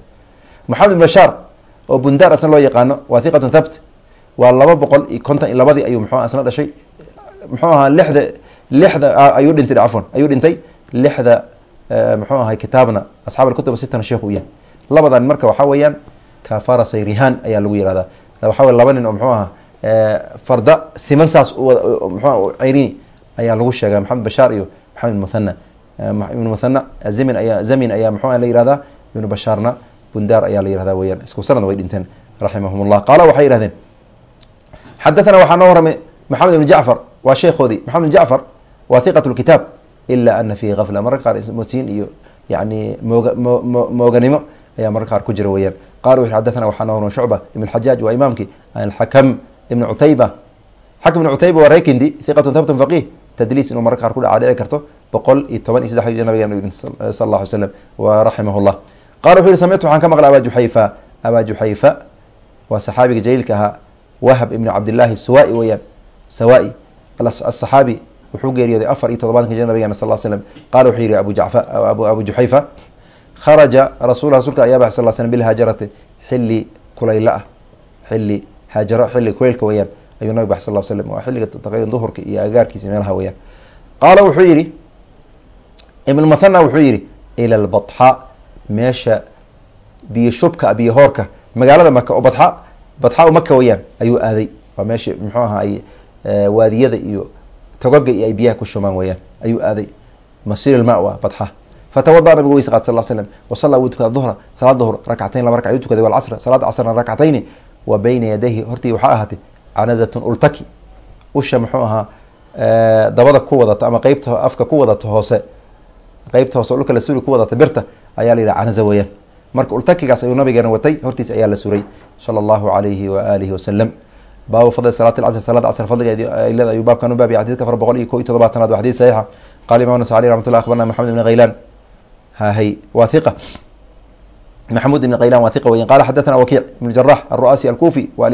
Maxamed ibn bashaar oo bundaar asna loo yaqaano waa hiqatun thabt. Waa laba boqol iyo konton iyo labadii ayuu mxuu asna dhashay. Muxuu ahaa lixda lixda ayuu dhintay cafwan ayuu dhintay lixda muxuu ahay kitaabna asxaab alkutub sitana sheekhu u yahay. Labadan marka waxaa weeyaan kafarasay rihaan ayaa lagu yihahdaa waxaa wey laba nin oo muxuu ahaa farda siman saas mxu ceyrini ayaa lagu sheega maxamed bashaar iyo maxamed muthana ibnu muthana zamin ayaa zamin ayaa mxua la yihahdaa ibnu bashaarna bundaar ayaa la yihahda weyaan isku sanadna way dhinteen raximahum llah qaala waxay yihahdeen xadathana waxaa noo waramay maxamed ibn jacfar waa sheekhoodii maxamed ibn jacfar waa hiqat lkitaab ila ana fiihi gafla mararka qaar ismoodsiin iyo yani mooga mo mooganimo ayaa mararka qaar ku jira weyaan qala wuxu xadathana waxaa noo waramay shucba ibn xajaaj waa imaamkii alxakam ibn cutayba. Xakim ibn cutayba waa reekindi hiqatun thabtun faqih tadliis inuu mararka qaar ku dhaca dhici karto boqol iyo toban iyo saddex yidhi sal alla alay slam wa raximah qala wuxu yihi samictu waxaan ka maqlay aba juxayfa aba juxayfa waa saxaabiga jaliilka ahaa wahab ibn cabdillahi suwai weyaan sawai asaxaabi wuxuu geeriyooday afar iyo todobatanka jir nabigeena sal l slam qala wuxuu yihi abu abu juxayfa kharaja rasul rasulka ayaa baxay sal slm bilhaajarati xili kulayla ah xili haajaro xilli kuleylka weyaan ayuu nabig bax sal slam waa xilliga taqriban duhurka iyo agaarkiisa meelaha weyaan qaala wuxuu yidhi ibnu mathana wuxuu yidhi ila lbatxa meesha biyo shubka biyo hoorka magaalada maka oo badxa badxa maka weyaan ayuu aaday. Waa meesha muxuu ahaa ay waadiyada iyo togoga iyo ay biyaha ku shumaan weyaan ayuu aaday. Masir lma waa badxa fatawada nabigu weyse qaat sal slam wasalla wuu tukada duhra salaad duhr rakcatayn laba rakc ayuu tukaday. Walcasr salaada casrna rakcatayni wa bayna yadayhi hortii waxaa ahaatay canazatun ultaki. Usha muxuu ahaa dabada ku wadata ama qeybta afka ku wadata hoose qeybta hoose dhulka la suri ku wadata birta ayaa la yidhaha canaza weeyaan. Marka ultakigaas ayuu nabigeena watay hortiis ayaa la suray sala allahu alayhi wa alihi wasalam baabu fadli salaat lcasr salaada casr fadliga leeda ayuu baabkan u baabiya xadidka afar boqol iyo ko iyo todobaatanaad waa xadid saxiixa. Qala imam nas alي raxmat llah abarna maxamed ibn khaylan hahay wa hiqa maxamud ibn khaylan wa hiqa weyan qala xadathana wakiic ibn jarax alru'asi alkufi wa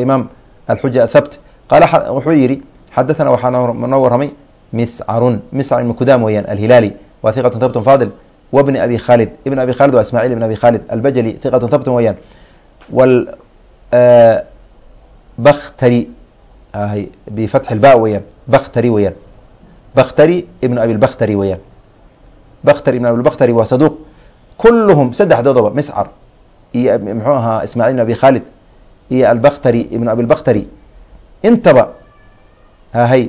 alxuja athabt qala wuxuu yihi xadathana waxaa noo waramay miscarun miscar ibn kudam weeyaan alhilaali. Wa hiqatu thabtun fadil wbni abi khalid. Ibn abi khalid waa ismaaciil ibn abi khalid albajali hiqatu thabtun weeyaan wal baktari hay bifatxi lba weeyaan baktari weeyaan baktari ibn abi lbaktari weeyaan baktari ibn abi lbaktari waa saduuq kulluhum saddexdoodaba miscar iyo muxuu ahaa ismaaciil ibn abi khalid. Iyo albaktari ibn abi lbaktari intaba hahay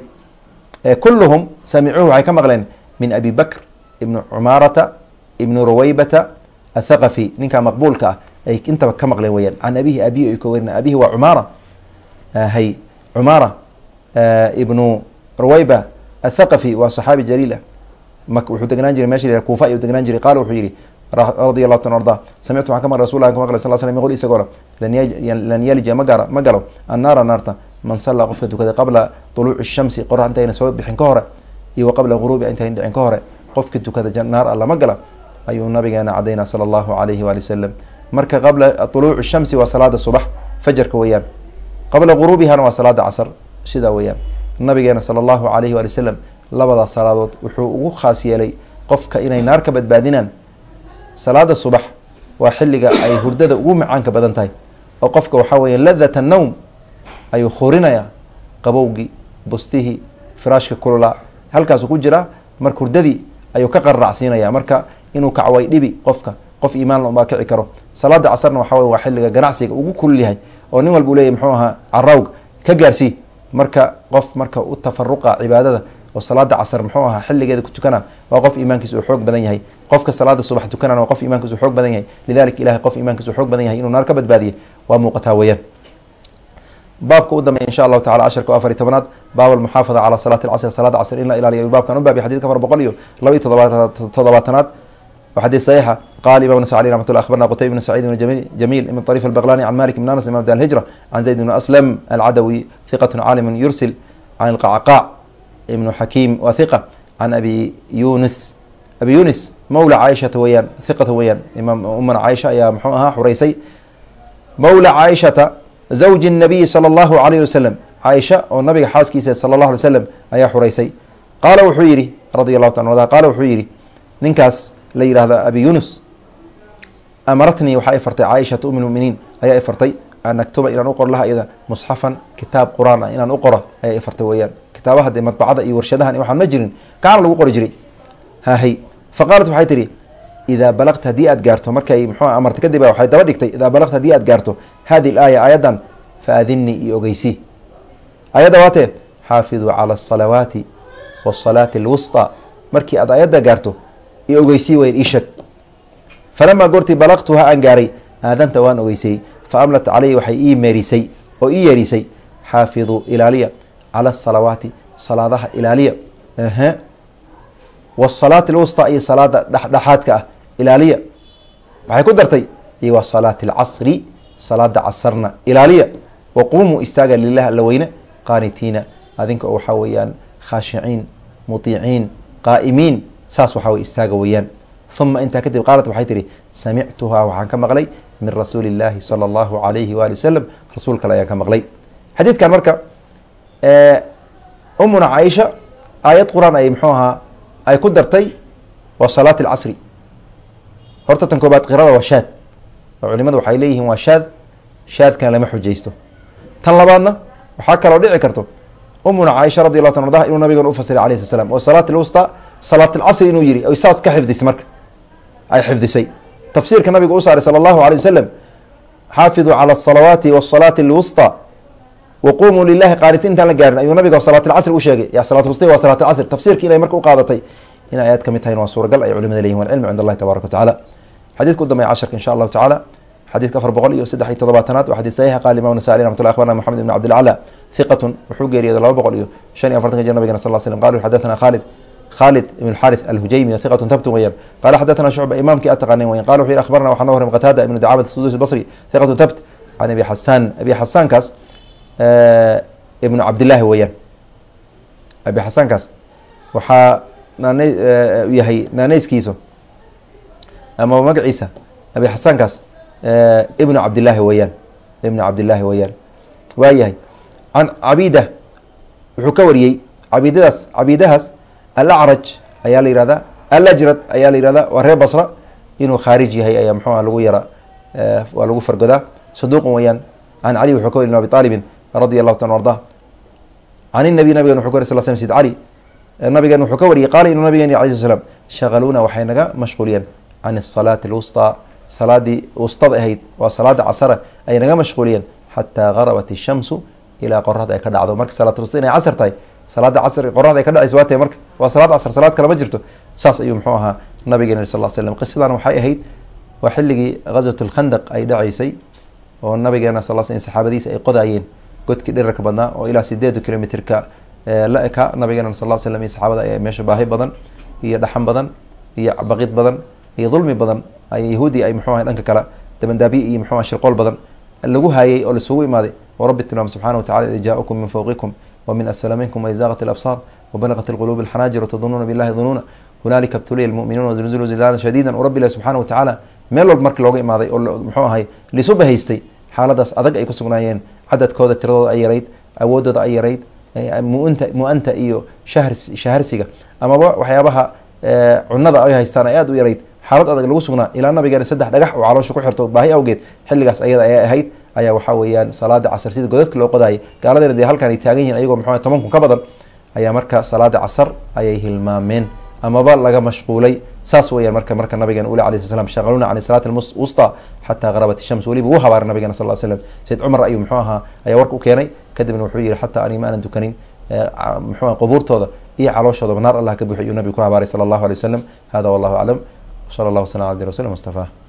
kulluhum samicuuhu waxay ka maqleen min abi bakr ibn cumaarata ibn ruwaybata athaqafi ninkaa maqbuulka ah ay intaba ka maqleen weyaan can abihi abihi ay ka warin abihi waa cumaara. Hay cumaara ibnu ruwayba athaqafi waa saxaabi jaliil ah. Wuxuu degnaan jiray meesha kuufa ayuu degnaan jiray. Qaala wuxuu yihi radia allahu tan arda samictu waxaan ka maqlay rasul ka maqlay sal slam qol isagoo lan yalija ma gaara ma galo. Annaara naarta man sallaa qofka tukaday qabla duluuci shamsi qorax intayna soo bixin ka hore iyo qabla guruubi intayna dhicin ka hore qofki tukada naar alla gala ayuu nabigeena cadaynaa sala allahu alayhi waali wasalam marka qabla duluuci shamsi waa salaada subax fajarka weeyaan. Qabla guruubihana waa salaada casr sidaa weeyaan. Nabigeena sala allahu alayhi waali wasalam labadaas salaadood wuxuu ugu khaas yeelay qofka inay naar ka badbaadinaan. Salaada subax waa xilliga ay hurdada ugu macaanka badan tahay. Oo qofka waxaa weya ladat annowm ayuu khurinayaa qabowgii bustihii firaashka kululaa halkaasuu ku jiraa marka hurdadii ayuu ka qarracsiinaya marka inuu kacway dhibi qofka qof iimaan unbaa kici karo. Salaada casarna waxa waa xilliga ganacsiga ugu kulul yahay oo nin walba u leyahy muxuu ahaa carawg ka gaarsii marka qof marka u tafaruqa cibaadada oo salaada casar muxuu ahaa xilligeeda ku tukana waa qof iimaankiisa uu xoog badan yahay. Qofka salaada subax tukanana waa qof iimankiisa uu xoog badan yahay. Lidalika ilahay qof iimankiisa uu xoog badan yahay inuu naar ka badbaadiye waa muuqataa weeyaan. Baabka u insha allahu tacala casharka o afar iy tobanaad. Baab almuxaafada calaa salaati alcasr salaada casr in la ilaaliyo ayuu baabkan u baabiy xadidka afar boqol iyo laba iyo todoba xadii saxiixa qaal imam nasai aleh raxmatullah abarna qutayb ibn sacid ibn jamiil ibn ariif albaqlani can malik ibn anas imam dar hijra can zayd ibn aslam alcadawi hiqatun caalimun yursil can alqacqaac ibnu xakiim wa hiqa can abi yunis abi yunis mawla caaishata weyaan hiqata weyaan imaam umana caaisha ayaa muxuu ahaa xureysay mawla caaishata zawji nabiyi sala allahu alayh wasalam caaisha oo nabiga xaaskiisa sala allahu alay slam ayaa xureysay qaala wuxuu yidhi radia allahu ta qaala wuxuu yidhi ninkaas la yihahda abi yunus. Amaratnii waxaa i fartay caaishata um lmuminiin ayaa i fartay. An aktuba inaan u qoro laha iyada musxafan kitaab qur'aan ah inaan u qoro ayaa i fartay weeyaan. Kitaabaha dee madbacada iyo warshadahan waxaan ma jirin gacana lagu qori jiray. Hahay fa qaalat waxay tihi idaa balaqta haddii aad gaarto markay mxuu amartay kadib waxay daba dhigtay idaa balaqta haddii aad gaarto hadi laaya aayaddan fa adinii iyo ogeysii aayadda waatee xaafiduu cala asalawaati wasalaati alwusطى markii aad aayadda gaarto i ogeysii weyn ii sheeg. Falamaa goortii balaqtuha aan gaaray aadanta waan ogeysayey fa amlat caleyhi waxay ii meerisay oo ii yeerisay xaafiduu ilaaliya cala asalawaati salaadaha ilaaliya. H wasalaati alwusطaa iyo salaada dhexdhexaadka ah ilaaliya. Waxay ku dartay iyo wa salaati alcasri salaada casarna ilaaliya. Waquumuu istaaga lilah alla weyne qaanitiina adinka oo waxaa weeyaan khaashiciin mutiiciin qaa'imiin saas waxaa wey istaaga weeyaan. Uma intaa kadib qaalat waxay tihi samictuhaa waxaan ka maqlay min rasuuli illaahi sala allahu alayhi waali wasalam. Rasuul kale ayaan ka maqlay. Xadiidkan marka umuna caaisha aayad qur'aan ay muxuu ahaa ay ku dartay waa salaati alcasri horta tan koobaad qirada waa shaad. Oo culimadu waxay leeyihiin waa shaad shaadkana lama xujaysto. Tan labaadna waxaa kaloo dhici karto umuna caaisha radi allahu ta ardaha inuu nabigan ufasiray alayhi sla slam oo salaat lwusta salaat alcasri inuu yihi oy saas ka xifdisay marka. Ay xifdisay. Tafsiirka nabiga u saaray sala allahu alay wasalam xaafiduu cala asalawaati wasalaati alwusta waqumuu lilahi qaanitin intaan la gaarin ayuu nabiga salaat alcasri u sheegay. Ya salat wusta waa salaat alcasri tafsiirki inay marka u qaadatay in ayaad ka mid tahayn waa suuragal ay culimada leyihin walcilmu cind allahi tabaraka watacala xadidka u dambeya casharka insha allahu tacala xadidka afar boqol iyo saddex iyo todobaatanaad waa xadid saxiixa qaal imam nasai raxmat llah akhbarna moxamed ibn cabdilcala hiqatun wuxuu geeriyooday laba boqol iyo shan iyo afartanka jir nabigana sal slam qalu xadathana khalid khalid ibn xarith alhujaymi hiqatun tabtun weyaan qala xadathana shucba imaamkii a taqanin weyan qala wuxu yihi akhbarna waxaa noo horim qataada ibnu dacamad sudus basri hiqatun tabt can abi xasaan abi xasaankaas ibnu cabdillahi weeyaan abi xasaankaas waxaa yahay naaneyskiisu ama magaciisa abi xasaankaas ibnu cabdillaahi weeyaan ibnu cabdillaahi weeyaan waayahay can cabida wuxuu ka wariyey cabidadaas cabidahaas alacraj ayaa la yihahdaa alajrad ayaa la yihahdaa waa reer basra. Inuu khaarij yahay ayaa muxuuha lagu yara waa lagu fargodaa saduuqun weeyaan can cali wuxuu ka wari abi aalibin radi allahu ta arda can inabiy nabigan wuxu ka sal sl sid cali nabigan wuxuu ka wariyey qaala inuu nabigen alay sl slam shaqaluuna waxay naga mashquuliyeen can asalaati alwustaa salaadii wustada ahayd waa salaada casara ay naga mashquuliyeen xataa garabat ishamsu ilaa qorada ay ka dhacdo. Marka salaat wusta inay casar tahay salaada casr qorada ay ka dhacaysa waa tahay marka waa salaad casr salaad kale ma jirto. Saas ayuu muxuu ahaa nabigeena sal slam qisadan waxay ahayd waa xilligii ghazwat lkhandaq ay dhaceysay oo nabigeena sal sl saxaabadiisa ay qodaayeen godkii dhirarka badnaa oo ilaa sideed kilomitrka la eka nabigeena sal slam iyo saxaabada ayaa meesha baahi badan iyo dhaxan badan iyo baqid badan iyo dulmi badan ay yahuudi ay muxuu aha dhanka kale dabandaabiye iyo muxuu aha shirqool badan lagu haayay oo laisugu imaaday. Oo rabbi tilmaam subxana wa tacala id jaa-ukum min fawqikum min asfala minkum waizaqat alabsaar wabalagat alquluub alxanaajir watadunuuna billahi dunuuna hunaalika btuliya lmuminuuna wazilzulu zilaalan shadiidan u rabbi ilahi subxana wa tacaala meel walba marki looga imaaday oo muxuu ahay lisu bahaystay xaaladaas adag ay ku sugnaayeen cadadkooda tiradooda ay yarayd awoodooda ay yarayd muanta mu'anta iyo shahr shaharsiga amaba waxyaabaha cunada ay haystaan ay aada u yarayd xaalad adag lagu sugnaa ilaa nabigeena saddex dhagax oo caloosha ku xirto baahi awgeed xilligaas ayada ayay ahayd ayaa waxaa weeyaan salaada casar sida godadka loo qodaayay gaaladeena dee halkan ay taagan yihiin ayagoo muxuu toban kun ka badan ayaa marka salaada casar ayay hilmaameen amaba laga mashquulay. Saas weyaan marka marka nabigeena uli alay sl slam shaqaluuna can salaati wusta xataa garabat ishams weliba uu habaaray nabigena sal slam sayd cumar ayuu muxuu ahaa ayaa warka u keenay. Kadibna wuxuu yihi xataa aniga ma aanan tukanin muxuu qubuurtooda iyo calooshooda naar allah ka buuxi ayuu nabigu ku habaaray sala allahu alay wasalam hada wallahu aclam. Sala allah waslam abdi rasul mustafa